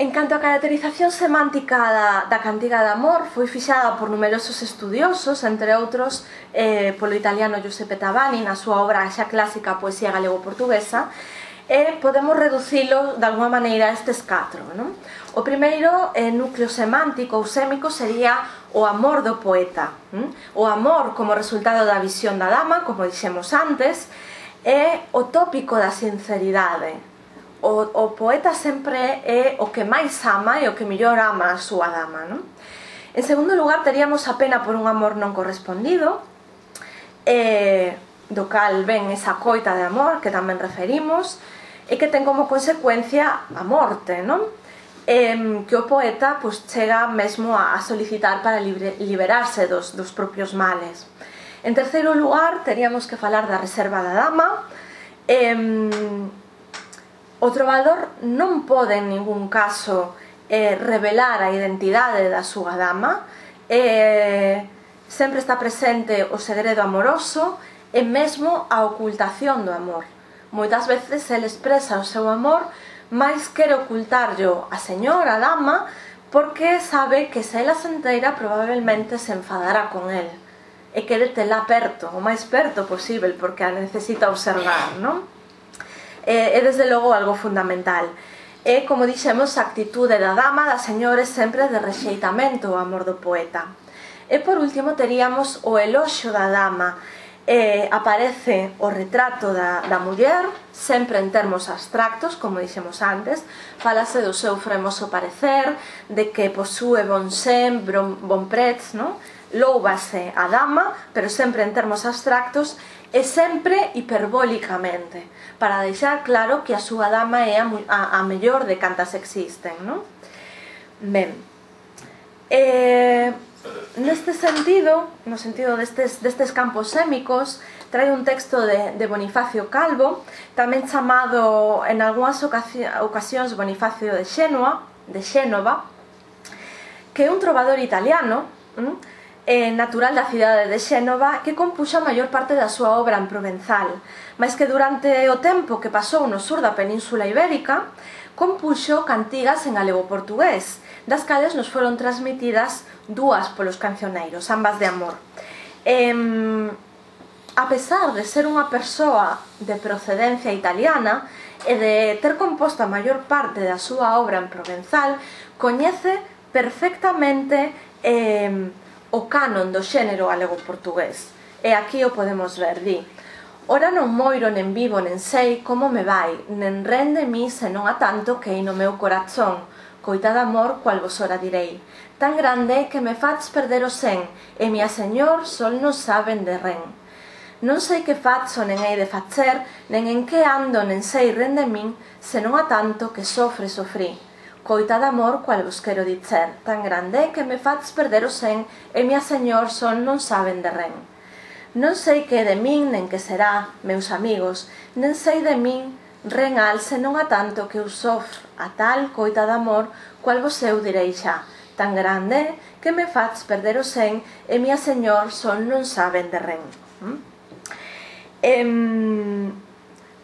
En canto á caracterización semántica da, da cantiga de amor, foi fixada por numerosos estudiosos, entre outros eh, polo italiano Giuseppe Tabani na súa obra xa clásica Poesía Galego-Portuguesa, e podemos reducilo de alguma maneira a estes catro. Non? O primeiro eh, núcleo semántico ou sémico sería o amor do poeta, non? o amor como resultado da visión da dama, como dixemos antes, e o tópico da sinceridade, o, o poeta sempre é o que máis ama e o que mellor ama a súa dama, non? En segundo lugar, teríamos a pena por un amor non correspondido, e, do cal ven esa coita de amor que tamén referimos, e que ten como consecuencia a morte, non? E, que o poeta pois, chega mesmo a, a solicitar para libre, liberarse dos, dos propios males. En terceiro lugar, teríamos que falar da reserva da dama, eh, O trovador non pode en ningún caso eh, revelar a identidade da súa dama, eh, sempre está presente o segredo amoroso e mesmo a ocultación do amor. Moitas veces el expresa o seu amor, máis quere ocultarlo a señora, a dama, porque sabe que se ela se enteira probablemente se enfadará con el e quere tela perto, o máis perto posible, porque a necesita observar, non? Eh, é, é desde logo algo fundamental e, como dixemos, a actitude da dama, da señora, sempre de rexeitamento ao amor do poeta. E, por último, teríamos o eloxo da dama. Eh, aparece o retrato da, da muller, sempre en termos abstractos, como dixemos antes, falase do seu fremoso parecer, de que posúe bon sen, bon, bon prez, no? loubase a dama, pero sempre en termos abstractos, e sempre hiperbólicamente para deixar claro que a súa dama é a, a, a mellor de cantas existen, non? Ben, eh, neste sentido, no sentido destes, destes campos sémicos, trae un texto de, de Bonifacio Calvo, tamén chamado en algunhas ocasións Bonifacio de Xénova, de Xénova que é un trovador italiano, ¿m? eh, natural da cidade de Xénova que compuxa a maior parte da súa obra en provenzal, mas que durante o tempo que pasou no sur da península ibérica compuxo cantigas en galego portugués, das cales nos foron transmitidas dúas polos cancioneiros, ambas de amor. Eh, a pesar de ser unha persoa de procedencia italiana e de ter composta a maior parte da súa obra en provenzal, coñece perfectamente eh, o canon do xénero galego-portugués. E aquí o podemos ver, di Ora non moiro, nen vivo, nen sei como me vai, nen rende mi se non a tanto que hai no meu corazón, coita de amor cual vos ora direi. Tan grande que me fats perder o sen, e mia señor sol non saben de ren. Non sei que fazo nen hei de facer, nen en que ando nen sei rende min, se non a tanto que sofre sofrí coita d'amor qual vos quero dicer, tan grande que me faz perder o sen e mia señor son non saben de ren. Non sei que de min nen que será, meus amigos, nen sei de min ren al senón a tanto que eu sofro a tal coita de amor cual vos eu direi xa, tan grande que me faz perder o sen e mia señor son non saben de ren. ¿Mm? Em,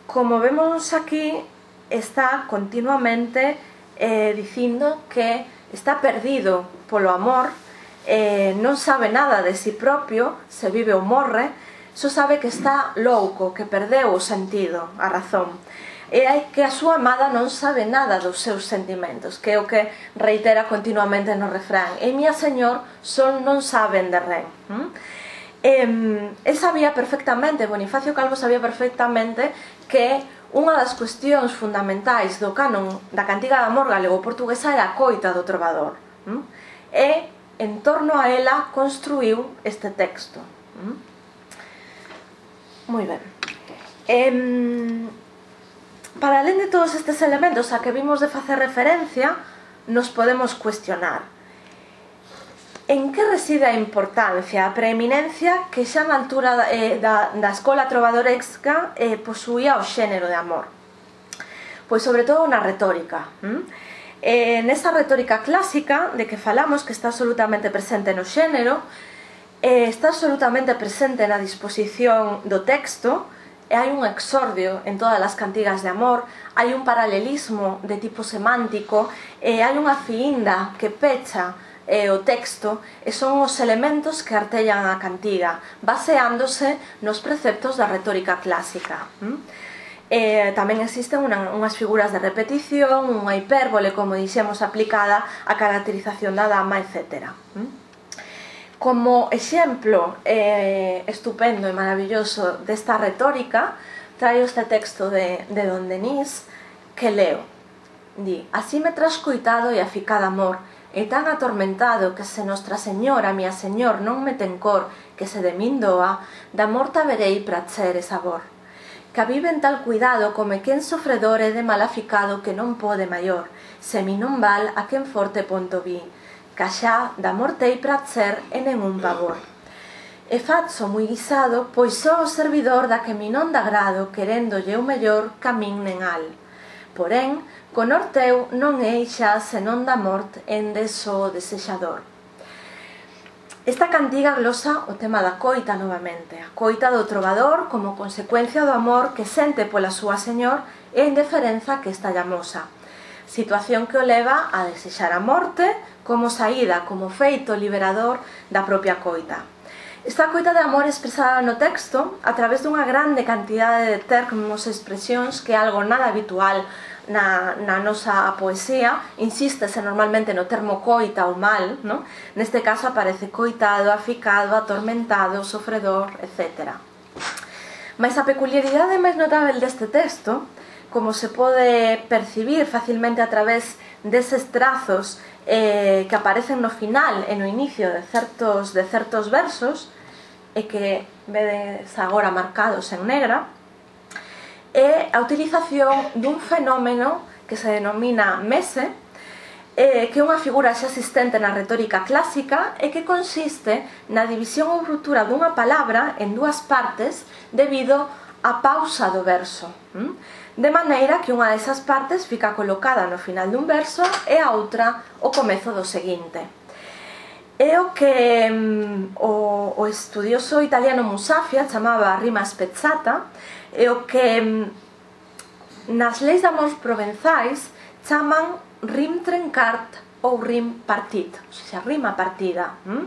como vemos aquí, está continuamente eh, dicindo que está perdido polo amor, eh, non sabe nada de si propio, se vive ou morre, só sabe que está louco, que perdeu o sentido, a razón. E hai que a súa amada non sabe nada dos seus sentimentos, que é o que reitera continuamente no refrán. E mía señor, son non saben de ren. Hm? Eh, él sabía perfectamente, Bonifacio Calvo sabía perfectamente que Unha das cuestións fundamentais do canon da cantiga da amor galego-portuguesa era a coita do trovador. Mm? E en torno a ela construiu este texto. Mm? Moi ben. Em, para além de todos estes elementos a que vimos de facer referencia, nos podemos cuestionar En que reside a importancia, a preeminencia que xa na altura eh, da, da escola trovadoresca eh, posuía o xénero de amor? Pois sobre todo na retórica. Hm? Eh, nesa retórica clásica de que falamos, que está absolutamente presente no xénero, eh, está absolutamente presente na disposición do texto, e hai un exordio en todas as cantigas de amor, hai un paralelismo de tipo semántico, e hai unha fiinda que pecha e o texto e son os elementos que artellan a cantiga, baseándose nos preceptos da retórica clásica. Hm? E tamén existen unhas figuras de repetición, unha hipérbole, como dixemos, aplicada á caracterización da dama, etc. Hm? Como exemplo eh, estupendo e maravilloso desta retórica, traio este texto de, de Don Denis que leo. Di, así me trascoitado e aficada amor, e tan atormentado que se Nostra Señora, mia Señor, non me ten cor, que se de min doa, da morta verei prazer e sabor. Cabiven tal cuidado come quen sofredore de malaficado que non pode maior, se mi non val a quen forte ponto vi, ca xa da e prazer e un pavor. E fazo moi guisado, pois só o servidor da que mi non da grado, queréndolle o mellor, camín nen al. Porén, con Orteu non é xa senón da morte endes o desexador. Esta cantiga glosa o tema da coita novamente, a coita do trovador como consecuencia do amor que sente pola súa señor e a indiferenza que está llamosa. Situación que o leva a desexar a morte como saída, como feito liberador da propia coita. Esta coita de amor expresada no texto a través dunha grande cantidade de termos e expresións que é algo nada habitual na, na nosa poesía insístese normalmente no termo coita ou mal, no? neste caso aparece coitado, aficado, atormentado, sofredor, etc. Mas a peculiaridade máis notável deste texto, como se pode percibir facilmente a través deses trazos eh, que aparecen no final e no inicio de certos, de certos versos, e que vedes agora marcados en negra, é a utilización dun fenómeno que se denomina mese, eh, que é unha figura xa existente na retórica clásica e que consiste na división ou ruptura dunha palabra en dúas partes debido á pausa do verso. Hm? De maneira que unha desas partes fica colocada no final dun verso e a outra o comezo do seguinte. É o que mm, o, o estudioso italiano Musafia chamaba rima spezzata, é o que nas leis de amores provenzais chaman rim trencart ou rim partit, ou seja, rima partida. Hm?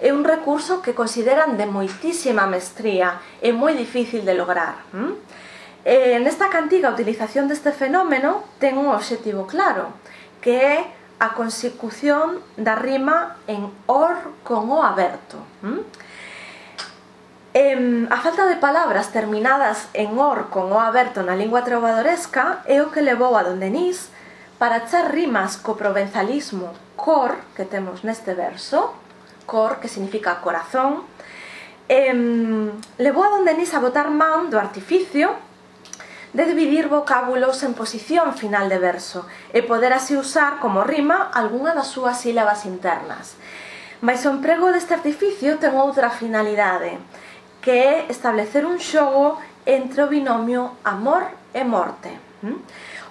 É un recurso que consideran de moitísima mestría e moi difícil de lograr. Hm? Eh, nesta cantiga a utilización deste fenómeno ten un obxectivo claro, que é a consecución da rima en or con o aberto. Mm? Em, a falta de palabras terminadas en or con o aberto na lingua trovadoresca é o que levou a don Denis para echar rimas co provenzalismo cor que temos neste verso, cor que significa corazón, em, levou a don Denis a botar man do artificio de dividir vocábulos en posición final de verso e poder así usar como rima algunha das súas sílabas internas. Mas o emprego deste artificio ten outra finalidade, que é establecer un xogo entre o binomio amor e morte. Hm?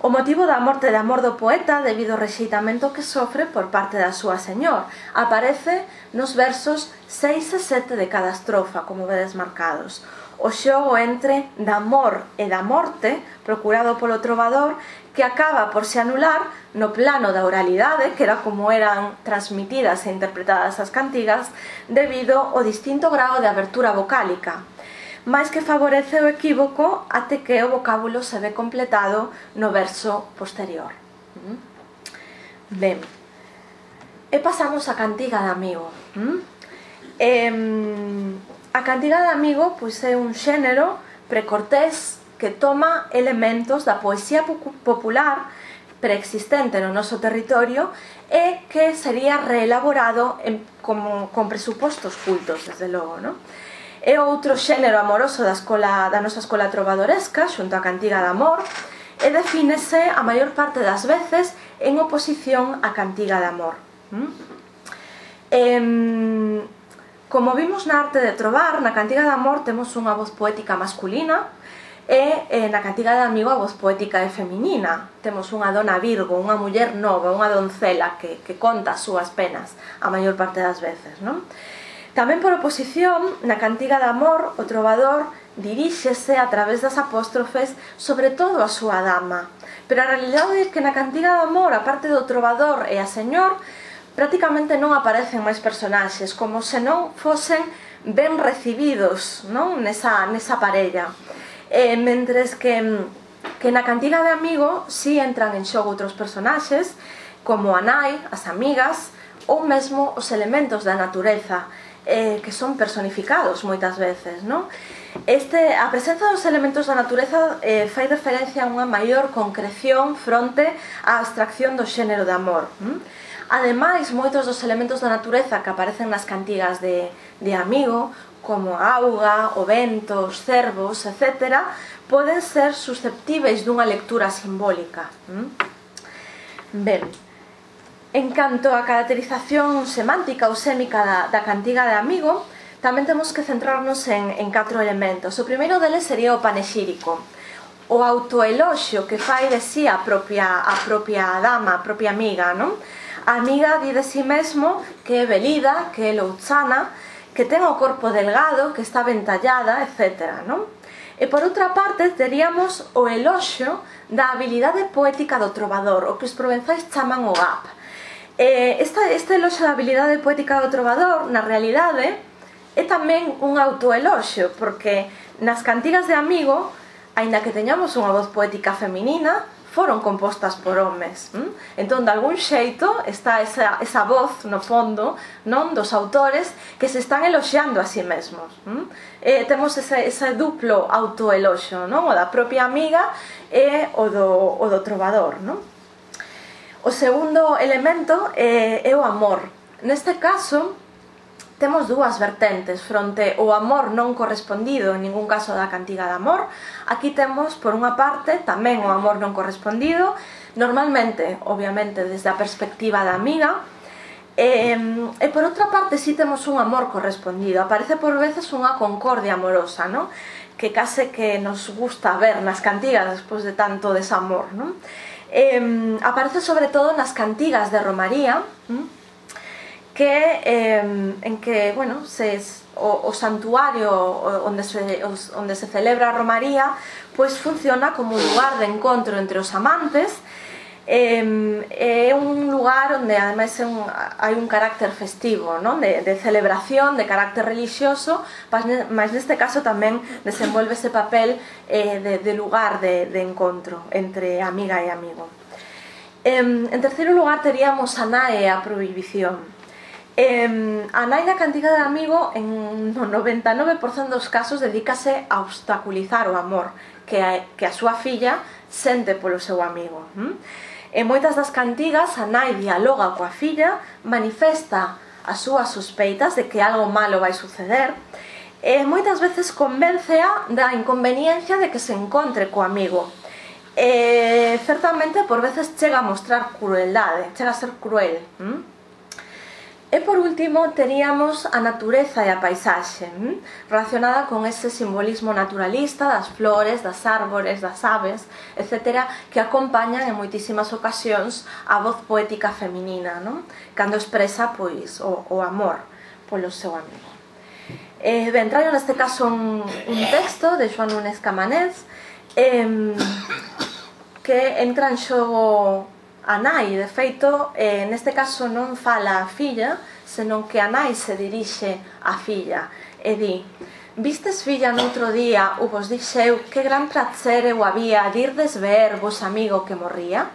O motivo da morte de amor do poeta debido ao rexeitamento que sofre por parte da súa señor aparece nos versos 6 e 7 de cada estrofa, como vedes marcados. O xogo entre da amor e da morte, procurado polo trovador, que acaba por se anular no plano da oralidade, que era como eran transmitidas e interpretadas as cantigas, debido ao distinto grado de abertura vocálica, máis que favorece o equívoco até que o vocábulo se ve completado no verso posterior. Ben, e pasamos á cantiga de amigo. Eh, a cantiga de amigo pois é un xénero precortés que toma elementos da poesía popular preexistente no noso territorio e que sería reelaborado en, como, con presupostos cultos, desde logo, non? É outro xénero amoroso da, escola, da nosa escola trovadoresca, xunto á cantiga de amor, e defínese a maior parte das veces en oposición á cantiga de amor. Mm? Em, como vimos na arte de trovar, na cantiga de amor temos unha voz poética masculina, e eh, na cantiga de amigo a voz poética e feminina. Temos unha dona Virgo, unha muller nova, unha doncela que, que conta as súas penas a maior parte das veces, non? Tamén por oposición, na cantiga de amor, o trovador diríxese a través das apóstrofes sobre todo a súa dama. Pero a realidade é que na cantiga de amor, a parte do trovador e a señor, prácticamente non aparecen máis personaxes, como se non fosen ben recibidos non? Nesa, nesa parella eh, mentres que, que na cantiga de amigo si entran en xogo outros personaxes como a nai, as amigas ou mesmo os elementos da natureza eh, que son personificados moitas veces non? Este, a presenza dos elementos da natureza eh, fai referencia a unha maior concreción fronte á abstracción do xénero de amor hm? Ademais, moitos dos elementos da natureza que aparecen nas cantigas de, de Amigo como a auga, o vento, os cervos, etc., poden ser susceptíveis dunha lectura simbólica. Hm? Ben, en canto á caracterización semántica ou sémica da, da cantiga de Amigo, tamén temos que centrarnos en, en catro elementos. O primeiro deles sería o panexírico, o autoeloxio que fai de si sí a propia, a propia dama, a propia amiga, non? A amiga di de si sí mesmo que é velida, que é louchana, que ten o corpo delgado, que está ventallada, etc. Non? E por outra parte, teríamos o eloxo da habilidade poética do trovador, o que os provenzais chaman o gap. E esta, este eloxo da habilidade poética do trovador, na realidade, é tamén un autoeloxo, porque nas cantigas de Amigo, aínda que teñamos unha voz poética feminina, foron compostas por homes. Hm? Entón, de algún xeito, está esa, esa voz no fondo non dos autores que se están eloxeando a si sí mesmos. Hm? Eh, temos ese, ese duplo autoeloxo, non? o da propia amiga e o do, o do trovador. Non? O segundo elemento é, é o amor. Neste caso, temos dúas vertentes fronte ao amor non correspondido, en ningún caso da cantiga de amor. Aquí temos, por unha parte, tamén o amor non correspondido, normalmente, obviamente, desde a perspectiva da amiga, E, e por outra parte, si sí temos un amor correspondido. Aparece por veces unha concordia amorosa, non? Que case que nos gusta ver nas cantigas despois de tanto desamor, non? Eh, aparece sobre todo nas cantigas de Romaría, non? que eh, en que, bueno, se, o, o santuario onde se, os, onde se celebra a Romaría pois funciona como un lugar de encontro entre os amantes eh, é un lugar onde ademais é un, hai un carácter festivo, non? De, de celebración, de carácter relixioso, mas neste caso tamén desenvolve ese papel eh, de, de lugar de, de encontro entre amiga e amigo. Eh, en terceiro lugar teríamos a nae a prohibición. Eh, a nai da cantiga de amigo en no 99% dos casos dedícase a obstaculizar o amor que a, que a súa filla sente polo seu amigo. Hm? En moitas das cantigas a nai dialoga coa filla, manifesta as súas suspeitas de que algo malo vai suceder e moitas veces convéncea da inconveniencia de que se encontre co amigo. E certamente por veces chega a mostrar crueldade, chega a ser cruel. Hm? E por último teríamos a natureza e a paisaxe, hm? relacionada con ese simbolismo naturalista das flores, das árbores, das aves, etc., que acompañan en moitísimas ocasións a voz poética feminina, non? cando expresa pois, o, o amor polo seu amigo. Eh, ben, traio neste caso un, un texto de Joan Núñez Camanés eh, que entra en xogo a nai, de feito, eh, neste caso non fala a filla, senón que a nai se dirixe á filla e di Vistes filla noutro día, o vos dixeu que gran prazer eu había de irdes ver vos amigo que morría?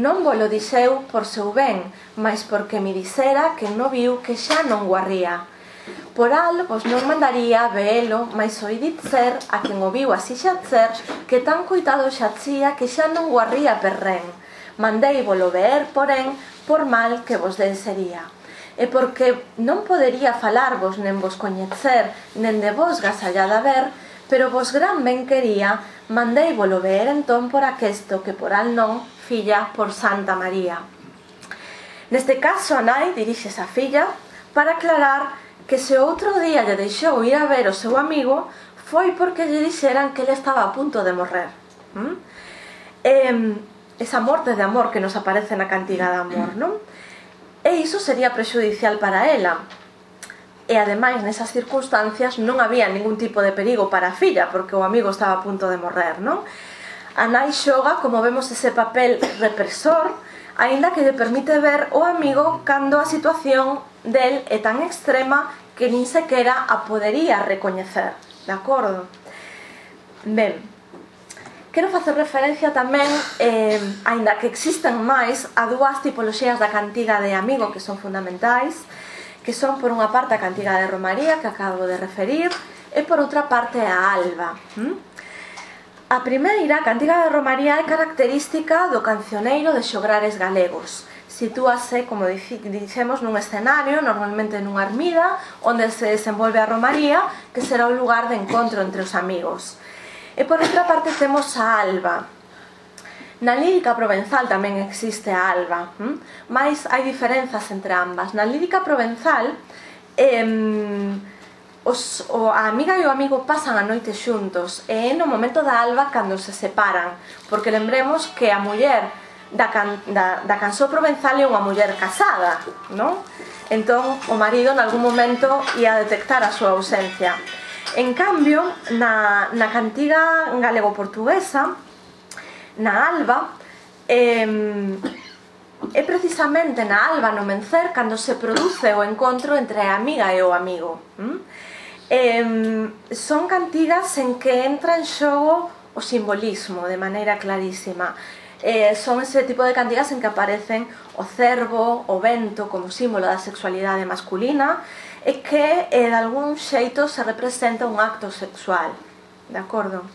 Non volo dixeu por seu ben, mas porque me dixera que non viu que xa non guarría. Por al, vos non mandaría velo, mas oi dizer a quen o viu así xacer que tan coitado xachía que xa non guarría perren mandei volo ver, porén, por mal que vos den sería. E porque non podería falarvos nen vos coñecer, nen de vos gasallada ver, pero vos gran ben quería, mandei volo ver entón por aquesto que por al non filla por Santa María. Neste caso a nai dirixes a filla para aclarar que se outro día lle deixou ir a ver o seu amigo foi porque lle dixeran que ele estaba a punto de morrer. ¿Mm? Eh, esa morte de amor que nos aparece na cantiga de amor, non? E iso sería prexudicial para ela. E ademais, nesas circunstancias, non había ningún tipo de perigo para a filla, porque o amigo estaba a punto de morrer, non? A nai xoga, como vemos, ese papel represor, aínda que lle permite ver o amigo cando a situación del é tan extrema que nin sequera a podería recoñecer, de acordo? Ben, Quero facer referencia tamén, eh, aínda que existen máis, a dúas tipoloxías da cantiga de amigo que son fundamentais, que son por unha parte a cantiga de Romaría, que acabo de referir, e por outra parte a Alba. ¿Mm? A primeira, a cantiga de Romaría é característica do cancioneiro de xograres galegos. Sitúase, como dixemos, nun escenario, normalmente nunha ermida, onde se desenvolve a Romaría, que será o lugar de encontro entre os amigos. E por outra parte temos a alba. Na lírica provenzal tamén existe a alba, hm? mas hai diferenzas entre ambas. Na lírica provenzal, eh, os, o, a amiga e o amigo pasan a noite xuntos, e no momento da alba cando se separan, porque lembremos que a muller da, can, da, da canción provenzal é unha muller casada, non? Entón, o marido en algún momento ia detectar a súa ausencia. En cambio, na, na cantiga galego-portuguesa, na Alba, eh, é precisamente na Alba, no Mencer, cando se produce o encontro entre a amiga e o amigo. hm? Eh, son cantigas en que entra en xogo o simbolismo de maneira clarísima. Eh, son ese tipo de cantigas en que aparecen o cervo, o vento como símbolo da sexualidade masculina, é que eh, de algún xeito se representa un acto sexual, de acordo?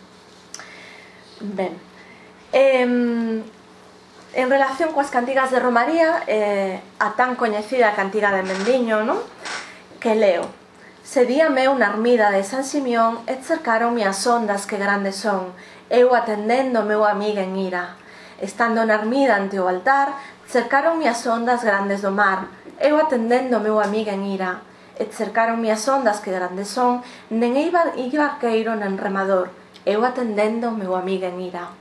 Ben, eh, en relación coas cantigas de Romaría, eh, a tan coñecida cantiga de Mendiño, non? Que leo, se víame unha armida de San Simión e cercaron as ondas que grandes son, eu atendendo meu amiga en ira. Estando na armida ante o altar, cercaron as ondas grandes do mar, eu atendendo meu amiga en ira cercaronme as ondas que grandes son, nen iba, iba arqueiro nen remador, eu atendendo o meu amigo en ira.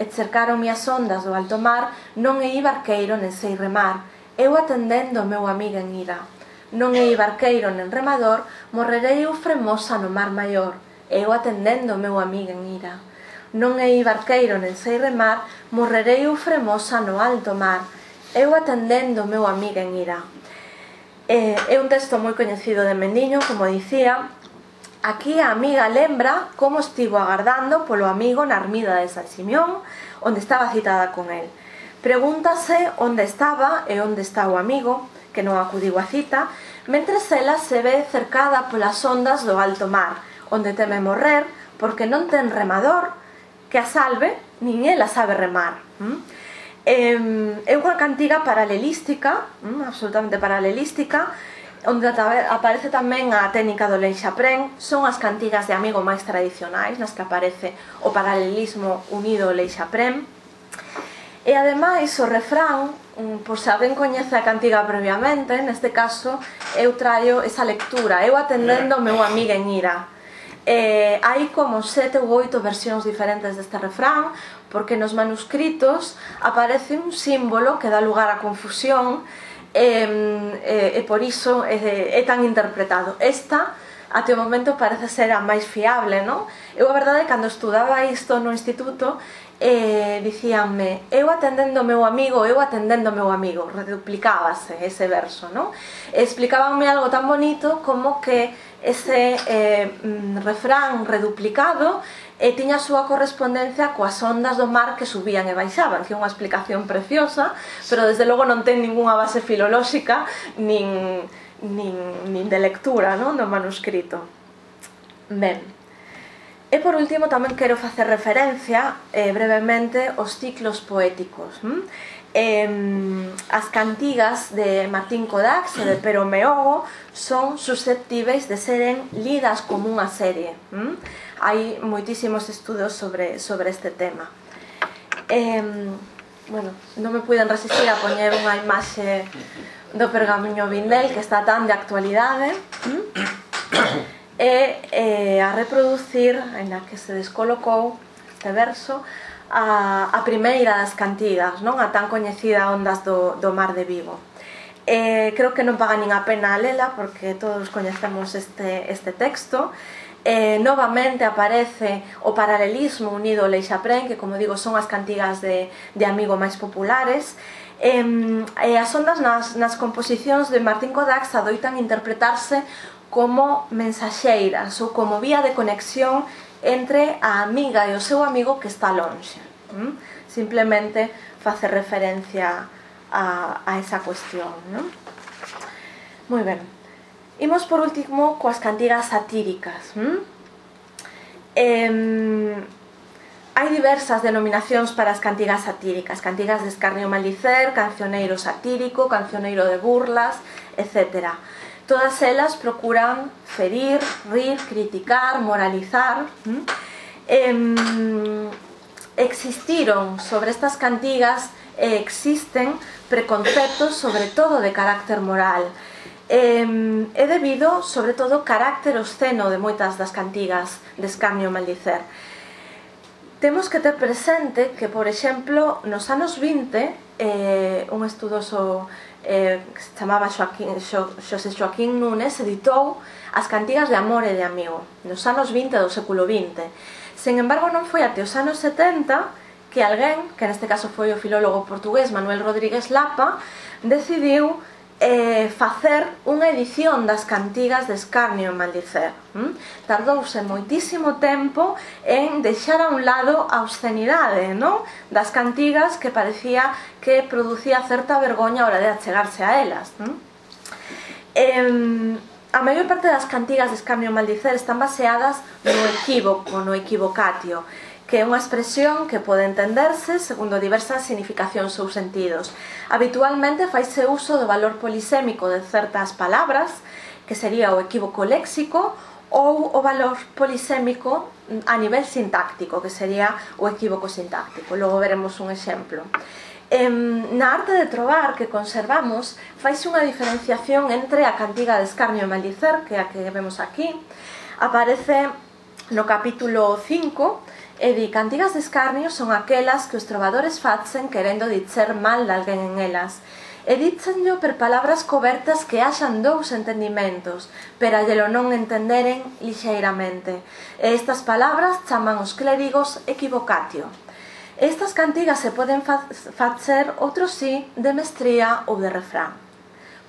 E cercaronme as ondas do alto mar, non e iba arqueiro nen sei remar, eu atendendo o meu amigo en ira. Non e iba arqueiro nen remador, morrerei eu fremosa no mar maior, eu atendendo o meu amigo en ira. Non e iba arqueiro nen sei remar, morrerei eu fremosa no alto mar, eu atendendo o meu amigo en ira. Eh, é un texto moi coñecido de Mendiño, como dicía. Aquí a amiga lembra como estivo agardando polo amigo na armida de San Simión, onde estaba citada con el. Pregúntase onde estaba e onde está o amigo, que non acudiu a cita, mentres ela se ve cercada polas ondas do alto mar, onde teme morrer, porque non ten remador que a salve, nin ela sabe remar. ¿Mm? é unha cantiga paralelística, mm, absolutamente paralelística, onde aparece tamén a técnica do leixaprén, son as cantigas de amigo máis tradicionais, nas que aparece o paralelismo unido ao leixaprén. E ademais o refrán, mm, por se alguén coñece a cantiga previamente, neste caso eu traio esa lectura, eu atendendo o meu amigo en ira. Eh, hai como sete ou oito versións diferentes deste refrán porque nos manuscritos aparece un símbolo que dá lugar á confusión e, e, eh, e por iso é, é tan interpretado. Esta até o momento parece ser a máis fiable, non? Eu a verdade cando estudaba isto no instituto eh, dicíanme eu atendendo o meu amigo, eu atendendo o meu amigo reduplicábase ese verso, non? E explicábanme algo tan bonito como que ese eh, mm, refrán reduplicado e tiña a súa correspondencia coas ondas do mar que subían e baixaban, que é unha explicación preciosa, pero desde logo non ten ningunha base filolóxica nin, nin, nin de lectura non? do manuscrito. Ben, e por último tamén quero facer referencia eh, brevemente aos ciclos poéticos. Hm? eh, as cantigas de Martín Codax e de Pero Meogo son susceptíveis de seren lidas como unha serie. Mm? Hai moitísimos estudos sobre, sobre este tema. Eh, bueno, non me puiden resistir a poñer unha imaxe do pergamiño Vindel que está tan de actualidade mm? e eh, a reproducir en a que se descolocou este verso a, a primeira das cantigas, non? A tan coñecida Ondas do, do Mar de Vigo. Eh, creo que non paga nin a pena a lela porque todos coñecemos este, este texto eh, novamente aparece o paralelismo unido ao Leixapren, que como digo son as cantigas de, de amigo máis populares, eh, eh, as ondas nas, nas composicións de Martín Kodax adoitan interpretarse como mensaxeiras ou como vía de conexión entre a amiga e o seu amigo que está lonxe. ¿Mm? Simplemente facer referencia a, a esa cuestión. ¿no? Moi ben. Imos por último coas cantigas satíricas. ¿Mm? Eh, hai diversas denominacións para as cantigas satíricas, cantigas de escarnio malicer, cancioneiro satírico, cancioneiro de burlas, etcétera. Todas elas procuran ferir, rir, criticar, moralizar. Eh, existiron sobre estas cantigas e existen preconceptos sobre todo de carácter moral eh, é debido sobre todo carácter obsceno de moitas das cantigas de escarnio maldicer temos que ter presente que por exemplo nos anos 20 eh, un estudoso eh, que se chamaba Joaquín, Xo, Xosé Joaquín Núñez editou As cantigas de amor e de amigo nos anos 20 do século XX. Sen embargo, non foi até os anos 70 que alguén, que neste caso foi o filólogo portugués Manuel Rodríguez Lapa, decidiu eh, facer unha edición das cantigas de Escarnio e Maldicer. Mm? Tardouse moitísimo tempo en deixar a un lado a obscenidade non? das cantigas que parecía que producía certa vergoña a hora de achegarse a elas. Mm? Eh, a maior parte das cantigas de Escarnio e Maldicer están baseadas no equívoco, no equivocatio que é unha expresión que pode entenderse segundo diversas significacións ou sentidos. Habitualmente faise uso do valor polisémico de certas palabras, que sería o equívoco léxico, ou o valor polisémico a nivel sintáctico, que sería o equívoco sintáctico. Logo veremos un exemplo. Na arte de trobar que conservamos faise unha diferenciación entre a cantiga de escarnio e maldicer, que é a que vemos aquí, aparece no capítulo 5 e di cantigas de escarnio son aquelas que os trovadores facen querendo dizer mal de alguén en elas, e dicenlo per palabras cobertas que haxan dous entendimentos, pero allelo non entenderen lixeiramente. E estas palabras chaman os clérigos equivocatio. Estas cantigas se poden facer outro sí de mestría ou de refrán.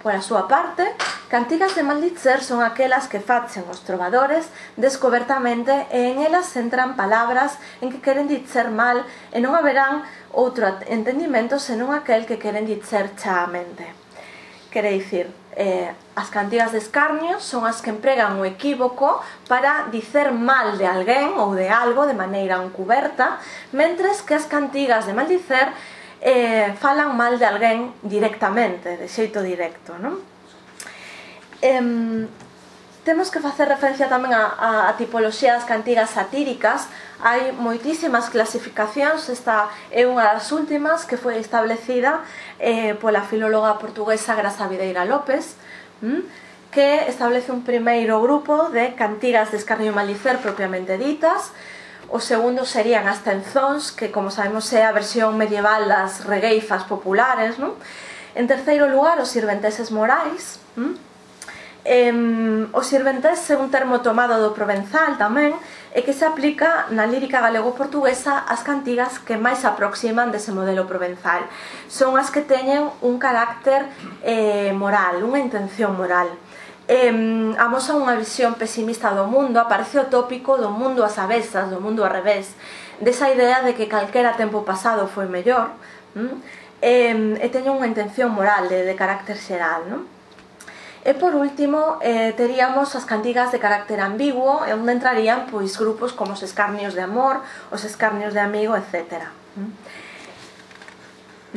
Por a súa parte, cantigas de maldicer son aquelas que facen os trovadores descobertamente e en elas entran palabras en que queren dicer mal e non haberán outro entendimento senón aquel que queren dicer chaamente. Quere dicir, eh, as cantigas de escarnio son as que empregan o equívoco para dicer mal de alguén ou de algo de maneira encuberta, mentres que as cantigas de maldicer eh, falan mal de alguén directamente, de xeito directo, non? Eh, temos que facer referencia tamén a, a, a tipoloxía das cantigas satíricas hai moitísimas clasificacións esta é unha das últimas que foi establecida eh, pola filóloga portuguesa Grasa Videira López hm? que establece un primeiro grupo de cantigas de escarnio malicer propiamente ditas O segundo serían as tenzóns, que como sabemos é a versión medieval das regueifas populares, non? En terceiro lugar, os sirventeses morais, mm? non? Eh, o sirventese é un termo tomado do provenzal tamén e que se aplica na lírica galego-portuguesa as cantigas que máis se aproximan dese modelo provenzal. Son as que teñen un carácter eh, moral, unha intención moral eh, amosa unha visión pesimista do mundo, aparece o tópico do mundo ás avesas, do mundo ao revés, desa idea de que calquera tempo pasado foi mellor, mm? eh, e teño unha intención moral de, de carácter xeral, non? E por último, eh, teríamos as cantigas de carácter ambiguo, e onde entrarían pois grupos como os escarnios de amor, os escarnios de amigo, etc. Mm?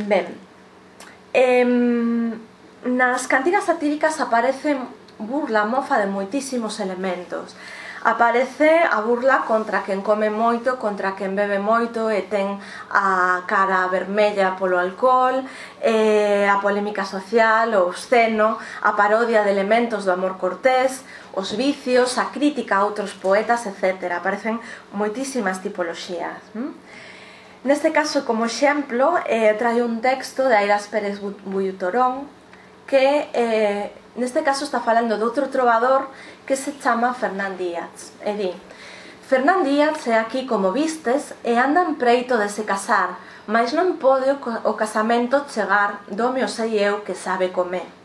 Ben, eh, nas cantigas satíricas aparecen burla mofa de moitísimos elementos. Aparece a burla contra quen come moito, contra quen bebe moito e ten a cara vermella polo alcohol, e a polémica social, o obsceno, a parodia de elementos do amor cortés, os vicios, a crítica a outros poetas, etc. Aparecen moitísimas tipoloxías. Hm? Neste caso, como exemplo, eh, traio un texto de Airas Pérez Bullutorón, que eh, neste caso está falando de outro trovador que se chama Fernán Díaz. E di, Fernán Díaz é aquí como vistes e andan preito de se casar, mas non pode o casamento chegar, dome o sei eu que sabe comer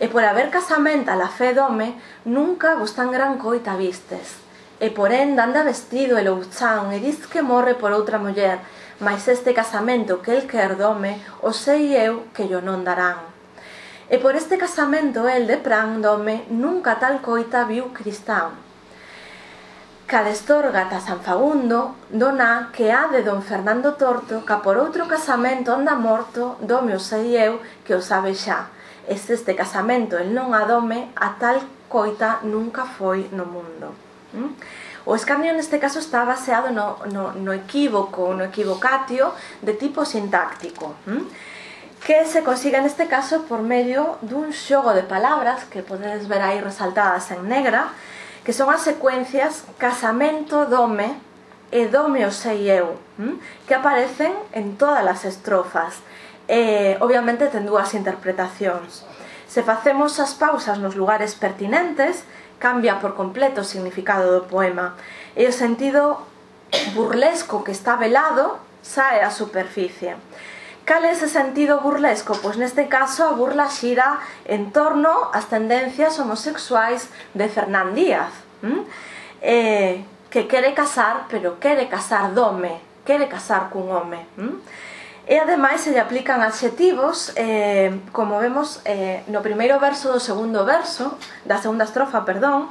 e por haber casamento a la fe dome, nunca vos tan gran coita vistes. E porén, danda vestido e louchán e diz que morre por outra muller, mas este casamento que el quer dome, o sei eu que yo non darán. E por este casamento el de Prándome nunca tal coita viu cristán. Cadestorga ta San Fagundo dona que ha de don Fernando Torto ca por outro casamento anda morto dome o sei eu que o sabe xa. Este este casamento el non adome, a tal coita nunca foi no mundo. ¿Mm? O escarnio neste caso está baseado no, no, no equívoco, no equivocatio de tipo sintáctico. ¿Mm? que se consiga neste caso por medio dun xogo de palabras que podedes ver aí resaltadas en negra, que son as secuencias casamento dome e dome o sei eu, hm? que aparecen en todas as estrofas. E, obviamente ten dúas interpretacións. Se facemos as pausas nos lugares pertinentes, cambia por completo o significado do poema e o sentido burlesco que está velado sae á superficie. Cal é ese sentido burlesco? Pois neste caso a burla xira en torno ás tendencias homosexuais de Fernán Díaz hm? Eh, que quere casar, pero quere casar dome quere casar cun home hm? E ademais se lle aplican adxetivos, eh, como vemos eh, no primeiro verso do segundo verso, da segunda estrofa, perdón,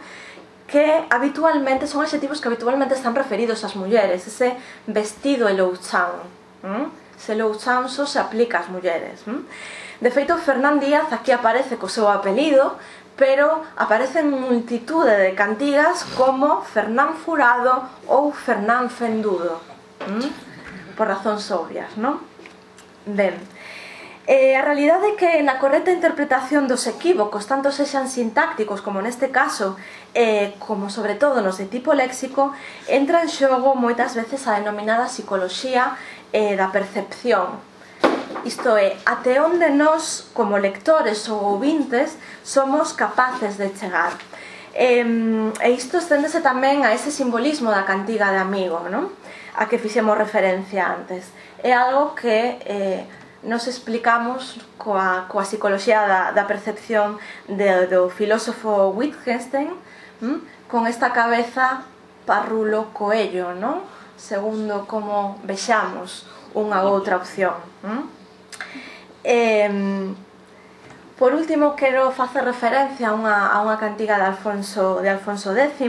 que habitualmente son adxetivos que habitualmente están referidos ás mulleres, ese vestido e louchán. hm? se lousán só se aplica ás mulleres. Hm? De feito, Fernán Díaz aquí aparece co seu apelido, pero aparecen multitude de cantigas como Fernán Furado ou Fernán Fendudo, hm? por razóns obvias, non? Ben, Eh, a realidade é que na correcta interpretación dos equívocos, tanto sexan sintácticos como neste caso, eh, como sobre todo nos de tipo léxico, entra en xogo moitas veces a denominada psicoloxía eh, da percepción. Isto é, até onde nós, como lectores ou ouvintes, somos capaces de chegar. E, e isto esténdese tamén a ese simbolismo da cantiga de amigo, non? a que fixemos referencia antes. É algo que eh, nos explicamos coa, coa psicología da, da percepción de, do filósofo Wittgenstein, hm? con esta cabeza parrulo coello, non? segundo como vexamos unha outra opción. Mm? Eh, por último, quero facer referencia a unha, a unha cantiga de Alfonso, de Alfonso X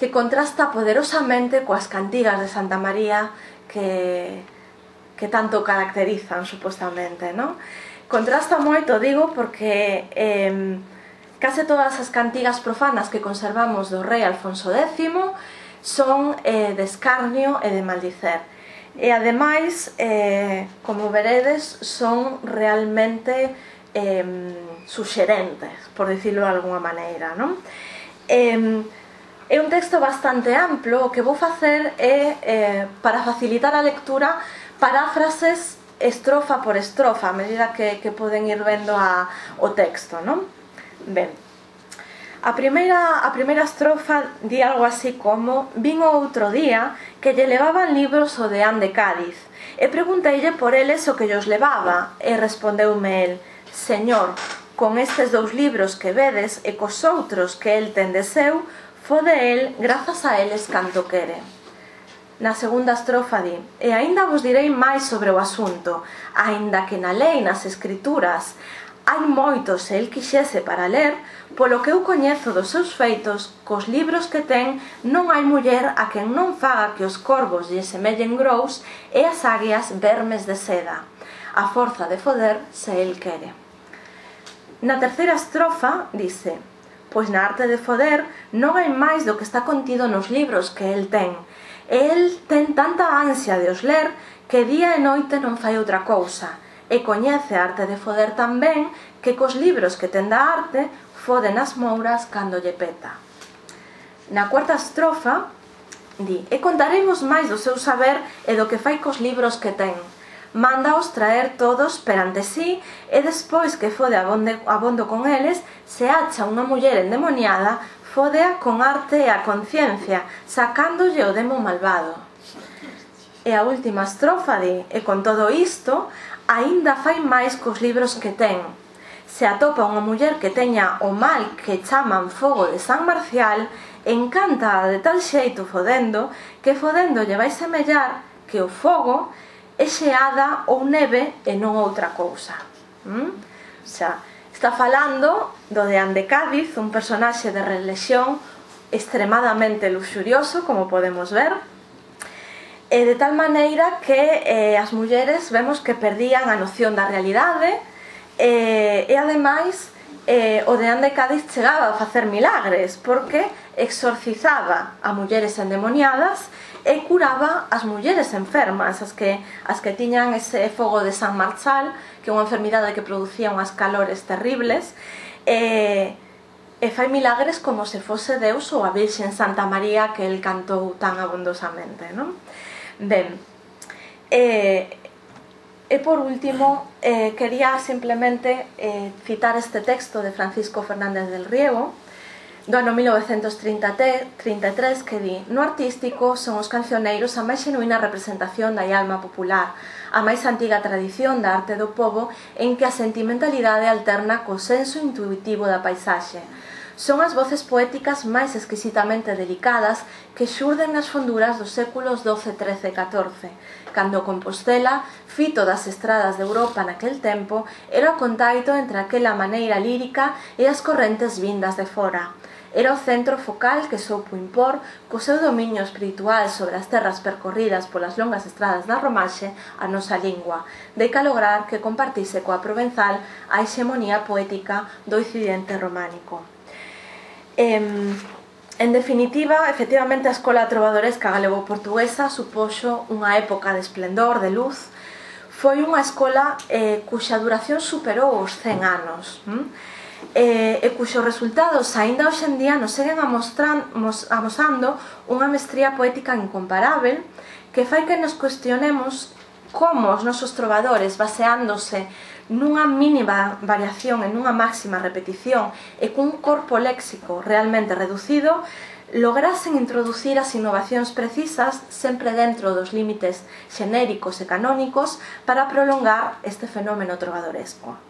que contrasta poderosamente coas cantigas de Santa María que, que tanto caracterizan, supostamente, non? Contrasta moito, digo, porque eh, case todas as cantigas profanas que conservamos do rei Alfonso X son eh, de escarnio e de maldicer. E ademais, eh, como veredes, son realmente eh, suxerentes, por dicirlo de alguna maneira. Non? Eh, é un texto bastante amplo, o que vou facer é, eh, para facilitar a lectura, paráfrases estrofa por estrofa, a medida que, que poden ir vendo a, o texto. Non? Ben, A primeira, a primeira estrofa di algo así como Vin outro día que lle levaban libros o deán de Cádiz e pregunteille por eles o que llos levaba e respondeume el Señor, con estes dous libros que vedes e cos outros que el ten de seu fode el grazas a eles canto quere na segunda estrofa di E aínda vos direi máis sobre o asunto, aínda que na lei nas escrituras Hai moitos se el quixese para ler, polo que eu coñezo dos seus feitos, cos libros que ten, non hai muller a quen non faga que os corvos lle semellen grous e as águias vermes de seda. A forza de foder se el quere. Na terceira estrofa dice Pois na arte de foder non hai máis do que está contido nos libros que el ten. El ten tanta ansia de os ler que día e noite non fai outra cousa – e coñece a arte de foder tan ben que cos libros que ten da arte foden as mouras cando lle peta. Na cuarta estrofa, di, e contaremos máis do seu saber e do que fai cos libros que ten. Mándaos traer todos perante sí e despois que fode abonde, abondo con eles, se acha unha muller endemoniada, fodea con arte e a conciencia, sacándolle o demo malvado. E a última estrofa di, e con todo isto, aínda fai máis cos libros que ten. Se atopa unha muller que teña o mal que chaman fogo de San Marcial, encanta de tal xeito fodendo que fodendo lle vai semellar que o fogo é xeada ou neve e non outra cousa. ¿Mm? Xa, está falando do de Ande Cádiz, un personaxe de religión extremadamente luxurioso, como podemos ver, e de tal maneira que eh, as mulleres vemos que perdían a noción da realidade eh, e ademais eh, o deán de Cádiz chegaba a facer milagres porque exorcizaba a mulleres endemoniadas e curaba as mulleres enfermas as que, as que tiñan ese fogo de San Marchal, que é unha enfermidade que producía unhas calores terribles e, e fai milagres como se fose Deus ou a Virxen Santa María que el cantou tan abundosamente non? Ben, eh, e por último, eh, quería simplemente eh, citar este texto de Francisco Fernández del Riego, do ano 1933 que di No artístico son os cancioneiros a máis genuína representación da alma popular, a máis antiga tradición da arte do povo en que a sentimentalidade alterna co senso intuitivo da paisaxe, Son as voces poéticas máis exquisitamente delicadas que xurden nas fonduras dos séculos XII, XIII e XIV, cando Compostela, fito das estradas de Europa naquel tempo, era o contaito entre aquela maneira lírica e as correntes vindas de fora. Era o centro focal que soupo impor co seu dominio espiritual sobre as terras percorridas polas longas estradas da Romaxe a nosa lingua, de calograr lograr que compartise coa provenzal a hexemonía poética do incidente románico. Em, en definitiva, efectivamente, a Escola Trovadoresca Galego-Portuguesa supoxo unha época de esplendor, de luz. Foi unha escola eh, cuxa duración superou os 100 anos. Hm? Eh, e cuxos resultados aínda hoxe en día nos seguen amostran, mos, amosando unha mestría poética incomparável que fai que nos cuestionemos como os nosos trovadores, baseándose nunha mínima variación e nunha máxima repetición e cun corpo léxico realmente reducido, lograsen introducir as innovacións precisas sempre dentro dos límites xenéricos e canónicos para prolongar este fenómeno trovadoresco.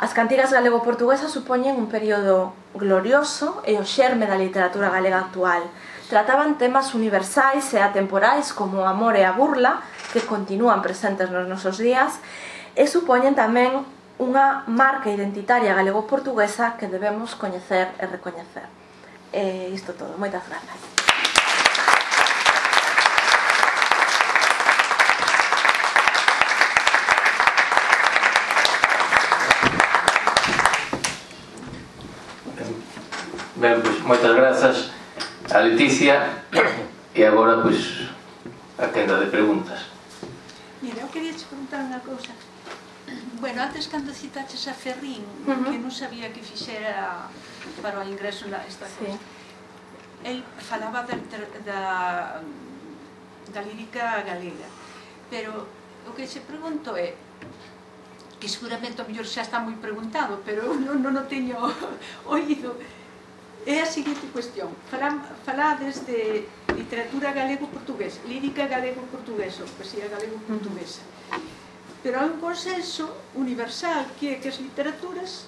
As cantigas galego-portuguesas supoñen un período glorioso e o xerme da literatura galega actual. Trataban temas universais e atemporais como o amor e a burla, que continúan presentes nos nosos días, e supoñen tamén unha marca identitaria galego-portuguesa que debemos coñecer e recoñecer. E isto todo. Moitas grazas. Ben, pois, moitas grazas a Leticia e agora, pois, a tenda de preguntas. Mira, eu queria te preguntar unha cousa. Bueno, antes cando citaches a Ferrín, uh -huh. que non sabía que fixera para o ingreso na esta sí. cosa, el falaba da, da, da lírica galega, pero o que se pregunto é, que seguramente o mellor xa está moi preguntado, pero non, non o teño oído, é a seguinte cuestión. Falam, falades de literatura galego-portuguesa, lírica galego-portuguesa, poesía galego-portuguesa. Uh -huh pero hai un consenso universal que é que as literaturas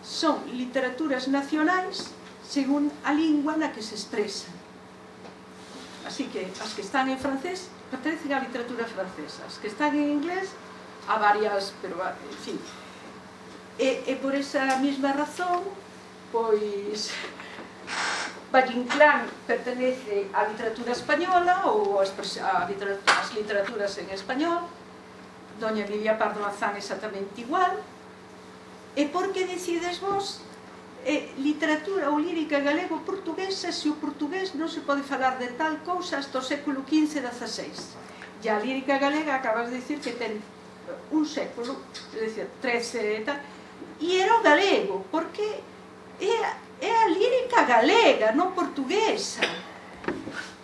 son literaturas nacionais según a lingua na que se expresan. Así que as que están en francés pertencen á literatura francesa as que están en inglés a varias pero en fin. E, e por esa mesma razón pois Vallinclán pertenece á literatura española ou ás literaturas en español doña Emilia Pardo Bazán exactamente igual. E por que decides vos eh, literatura ou lírica galego-portuguesa se o portugués non se pode falar de tal cousa hasta o século XV e XVI e a lírica galega acabas de dicir que ten un século decir, 13 e tal e era o galego porque é, é a lírica galega non portuguesa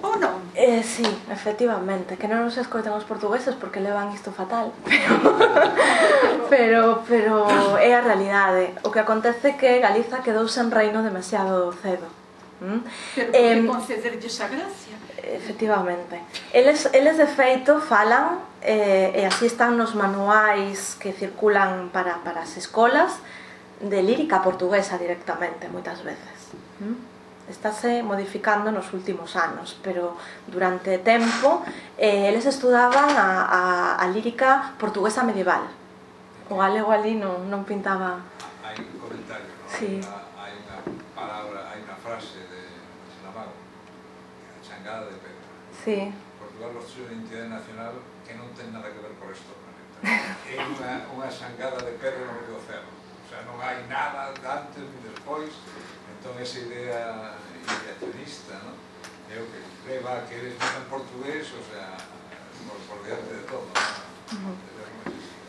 ou non? Eh, sí, efectivamente, que non nos escoiten os portugueses porque levan isto fatal, pero pero pero é a realidade. O que acontece é que Galiza quedou sen reino demasiado cedo. Mm? Pero eh, conceder esa gracia? Efectivamente. Eles, eles de feito falan eh, e así están nos manuais que circulan para, para as escolas de lírica portuguesa directamente, moitas veces. Mm? estáse modificando nos últimos anos, pero durante tempo eh, eles estudaban a, a, a lírica portuguesa medieval. O galego ali non, non pintaba... Hai un comentario, non? Sí. Hai unha palabra, hai unha frase de Saramago, a changada de Pedro. Sí. Portugal construye unha entidade nacional que non ten nada que ver co resto do planeta. É unha, unha xangada de Pedro no medio do. O sea, non hai nada de antes ni despois, entón esa idea ideacionista ¿no? é o que creba que que eles tan portugués o sea, por, por diante de todo ¿no? uh -huh.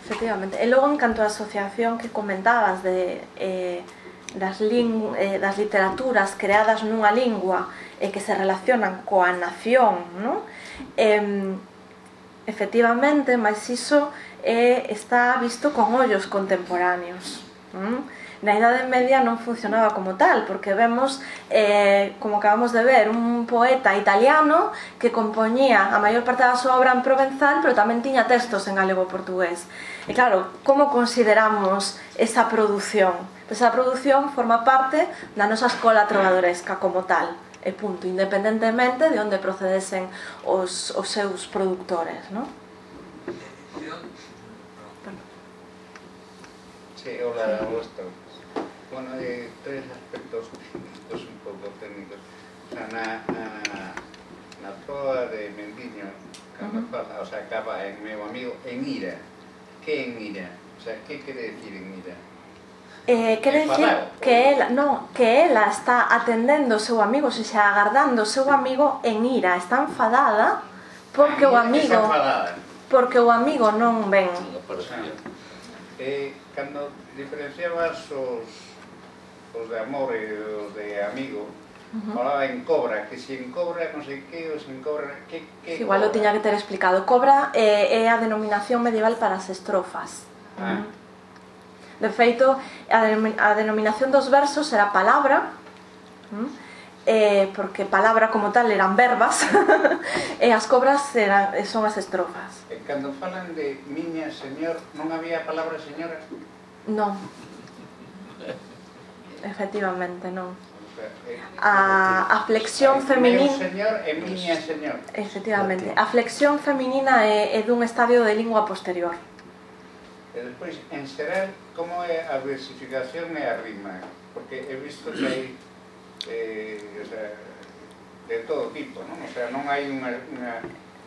Efectivamente, e logo en canto a asociación que comentabas de eh, das, ling eh, das literaturas creadas nunha lingua e eh, que se relacionan coa nación, no? Eh, efectivamente, máis iso eh, está visto con ollos contemporáneos. Non? na Idade Media non funcionaba como tal, porque vemos, eh, como acabamos de ver, un poeta italiano que compoñía a maior parte da súa obra en provenzal, pero tamén tiña textos en galego-portugués. E claro, como consideramos esa produción? Pues esa produción forma parte da nosa escola trovadoresca como tal, e punto, independentemente de onde procedesen os, os seus productores, non? Sí, hola, Augusto bueno, eh, tres aspectos técnicos un pouco técnicos. O sea, na, na, na proa de Mendiño, cando uh -huh. fala, o sea, acaba en meu amigo en ira. Que en ira? O sea, que quere decir en ira? Eh, quere dicir que ela, no, que ela está atendendo o seu amigo, se xa agardando o seu amigo en ira, está enfadada porque ah, o amigo porque o amigo non ven. Ah. Eh, cando diferenciabas os pues, de amor e de amigo, Uh -huh. falaba en cobra, que sin cobra non sei que, ou sin cobra, que, que Igual cobra? lo tiña que ter explicado. Cobra eh, é a denominación medieval para as estrofas. Ah. Uh -huh. De feito, a, a denominación dos versos era palabra, uh, eh, porque palabra como tal eran verbas, e as cobras eran, son as estrofas. E cando falan de miña, señor, non había palabra señora? Non. Efectivamente, non. Eh, a, a flexión eh, feminina señor e miña señor. Efectivamente, a flexión feminina é, é dun estadio de lingua posterior. E despois, en xeral, como é a versificación e a rima? Porque he visto que hai eh, o sea, de todo tipo, non? O sea, non hai unha, unha,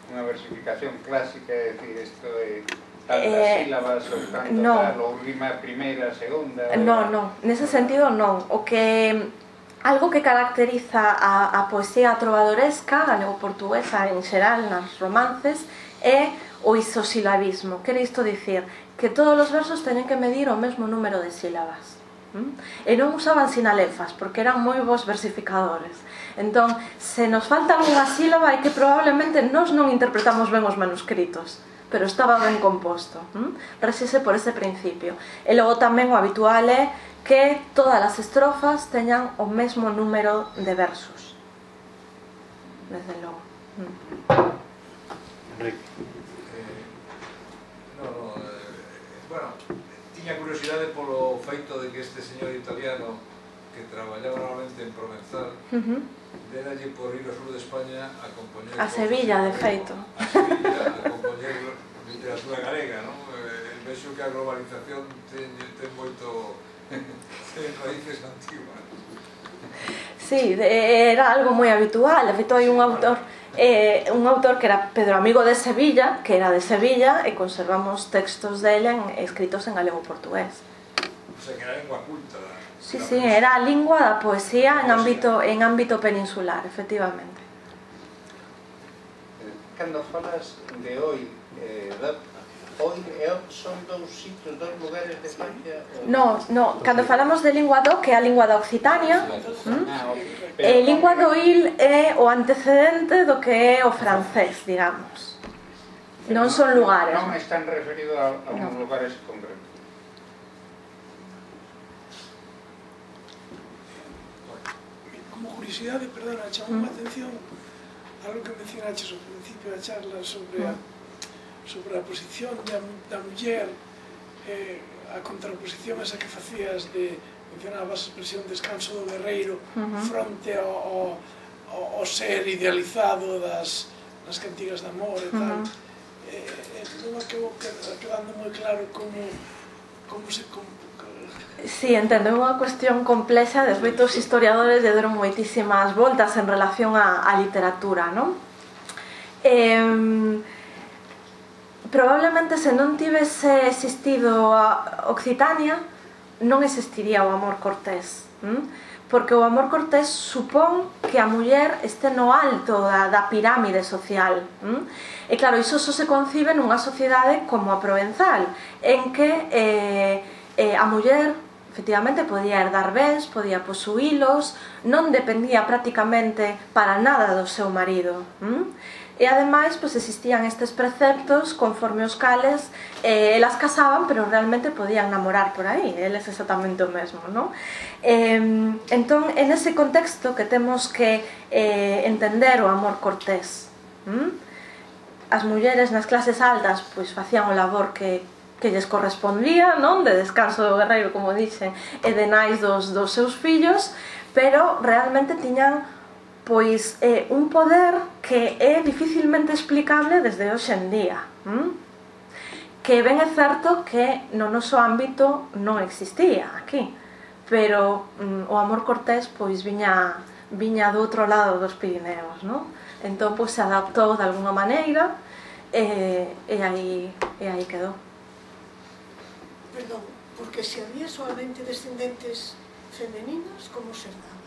unha versificación clásica, é dicir, isto é... Eh, eh, sílabas, non, tal, ou rima primeira, segunda... Eh, non, non, nese sentido non. O que mm, Algo que caracteriza a, a poesía trovadoresca galego-portuguesa en xeral nas romances é o isosilabismo. Quere isto dicir que todos os versos teñen que medir o mesmo número de sílabas. Mm? E non usaban sinalefas porque eran moi bons versificadores. Entón, se nos falta unha sílaba é que probablemente nós non interpretamos ben os manuscritos pero estaba ben composto. Hm? ¿Mm? Rexese por ese principio. E logo tamén o habitual é que todas as estrofas teñan o mesmo número de versos. Desde logo. ¿Mm? Enrique. Eh, no, no, eh, bueno, tiña curiosidade polo feito de que este señor italiano que traballaba normalmente en Provenzal uh -huh venalle por ir ao sur de España a compoñer... A Sevilla, de feito. A Sevilla, a compoñer literatura galega, non? Eh, vexo que a globalización ten, ten moito... ten raíces antiguas. Sí, era algo moi habitual, de feito hai un autor eh, un autor que era Pedro Amigo de Sevilla, que era de Sevilla, e conservamos textos dele en, escritos en galego portugués. O sea, que era lengua culta. Sí, sí, era a lingua da poesía en ámbito en ámbito peninsular, efectivamente. Eh, cando falas de hoy, eh, da, hoy e son dous sitios, dous lugares de Francia? No, no, cando falamos de lingua do, que é a lingua da Occitania, mm, eh, lingua do il é o antecedente do que é o francés, digamos. Non son lugares. Non están referidos a, a no. lugares concretos. curiosidade, perdona, chamou a mm. atención algo que mencionaches ao principio da charla sobre mm. a, sobre a posición da, da muller eh, a contraposición esa que facías de mencionabas a expresión descanso do guerreiro uh -huh. fronte ao, ao, ao ser idealizado das, das cantigas de amor e tal uh -huh. eh, eh, non acabou quedando moi claro como como se como Sí, entendo, é unha cuestión complexa, de feito os historiadores lle deron moitísimas voltas en relación á, á literatura, non? Eh, probablemente se non tivese existido a Occitania, non existiría o amor cortés, hm? porque o amor cortés supón que a muller este no alto da, da pirámide social. Hm? E claro, iso só se concibe nunha sociedade como a provenzal, en que eh, eh, a muller efectivamente podía herdar bens, podía posuílos, non dependía prácticamente para nada do seu marido. ¿m? E ademais, pois existían estes preceptos conforme os cales eh, elas casaban, pero realmente podían namorar por aí, eles exactamente o mesmo, non? Eh, entón, en ese contexto que temos que eh, entender o amor cortés. ¿m? As mulleres nas clases altas, pois facían o labor que que lles correspondía, non? De descanso do guerreiro, como dicen, e de nais dos, dos seus fillos, pero realmente tiñan pois eh, un poder que é dificilmente explicable desde hoxe en día. ¿m? Que ben é certo que no noso ámbito non existía aquí, pero mm, o amor cortés pois viña viña do outro lado dos Pirineos, non? Entón pois se adaptou de alguna maneira e, e aí e aí quedou perdón, porque se había solamente descendentes femeninas, como se daba?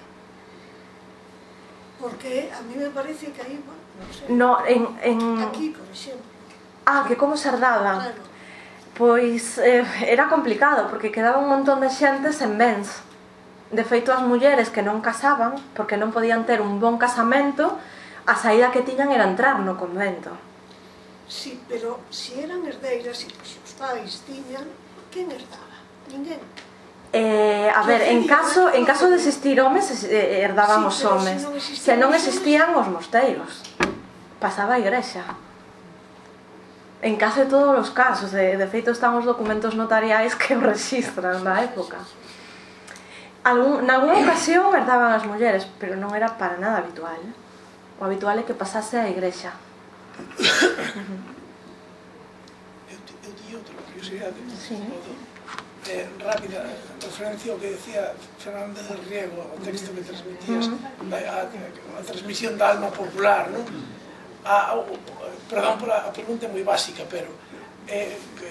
Porque a mí me parece que ahí, bueno, no sé. No, en, en... Aquí, por exemplo. Ah, que como se herdaba. Claro. Pois eh, era complicado, porque quedaba un montón de xente sen bens. De feito, as mulleres que non casaban, porque non podían ter un bon casamento, a saída que tiñan era entrar no convento. Sí, pero se si eran herdeiras e se os pais tiñan, Quen herdaba? Ninguén? Eh, a ver, en caso, en caso de existir homes, eh, eh, herdaban sí, os homes. Se non, existían os mosteiros. Pasaba a igrexa. En case todos os casos. De, de feito, están os documentos notariais que o registran na época. Algún, nalgúna ocasión herdaban as mulleres, pero non era para nada habitual. O habitual é que pasase a igrexa curiosidade sí. eh, rápida referencia ao que decía Fernando del Riego o texto que transmitías uh -huh. a, a, a transmisión da alma popular non? A, a, perdón por a, a pregunta moi básica pero eh, que,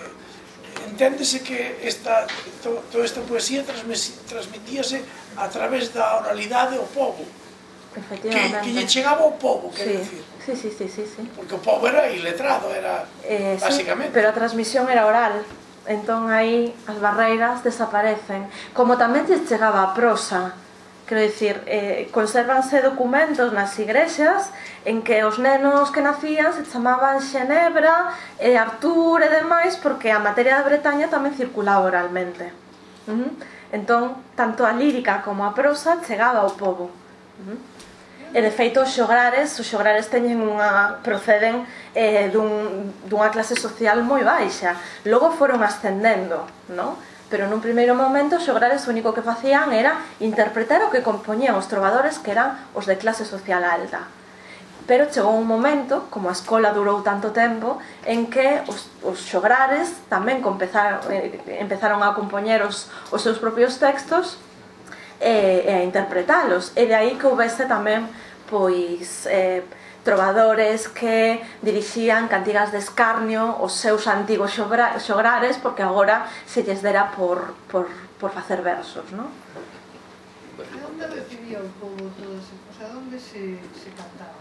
enténdese que esta, to, toda esta poesía transmitíase a través da oralidade ao povo que, que lle chegaba ao povo quer sí. decir Sí, sí, sí, sí, sí. Porque o pobo era iletrado, era eh, basicamente. Sí, pero a transmisión era oral. Entón aí as barreiras desaparecen. Como tamén lles chegaba a prosa, Quero dicir, eh, consérvanse documentos nas igrexas en que os nenos que nacían se chamaban Xenebra, e Artur e demais, porque a materia da Bretaña tamén circulaba oralmente. Uh -huh. Entón, tanto a lírica como a prosa chegaba ao povo. Uh -huh. E de feito os xograres, os xograres teñen unha proceden eh, dun, dunha clase social moi baixa. Logo foron ascendendo, non? Pero nun primeiro momento os xograres o único que facían era interpretar o que compoñían os trovadores que eran os de clase social alta. Pero chegou un momento, como a escola durou tanto tempo, en que os, os xograres tamén empezaron, eh, empezaron a compoñer os, os seus propios textos e, e a interpretalos. E de aí que houvese tamén pois eh, trovadores que dirixían cantigas de escarnio os seus antigos xogra, xograres porque agora se lles dera por, por, por facer versos, non? Onde recibía o povo todo ese? O sea, onde se, se cantaba?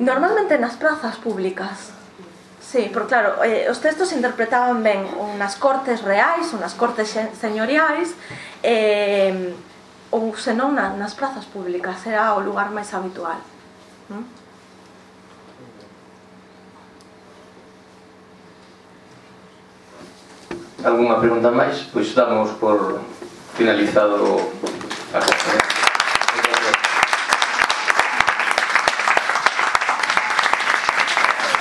Normalmente nas plazas públicas Sí, porque claro, eh, os textos interpretaban ben unhas cortes reais, unhas cortes señoriais, eh, ou senón na, nas plazas públicas, era o lugar máis habitual. Mm? Alguna pregunta máis? Pois damos por finalizado a conferencia.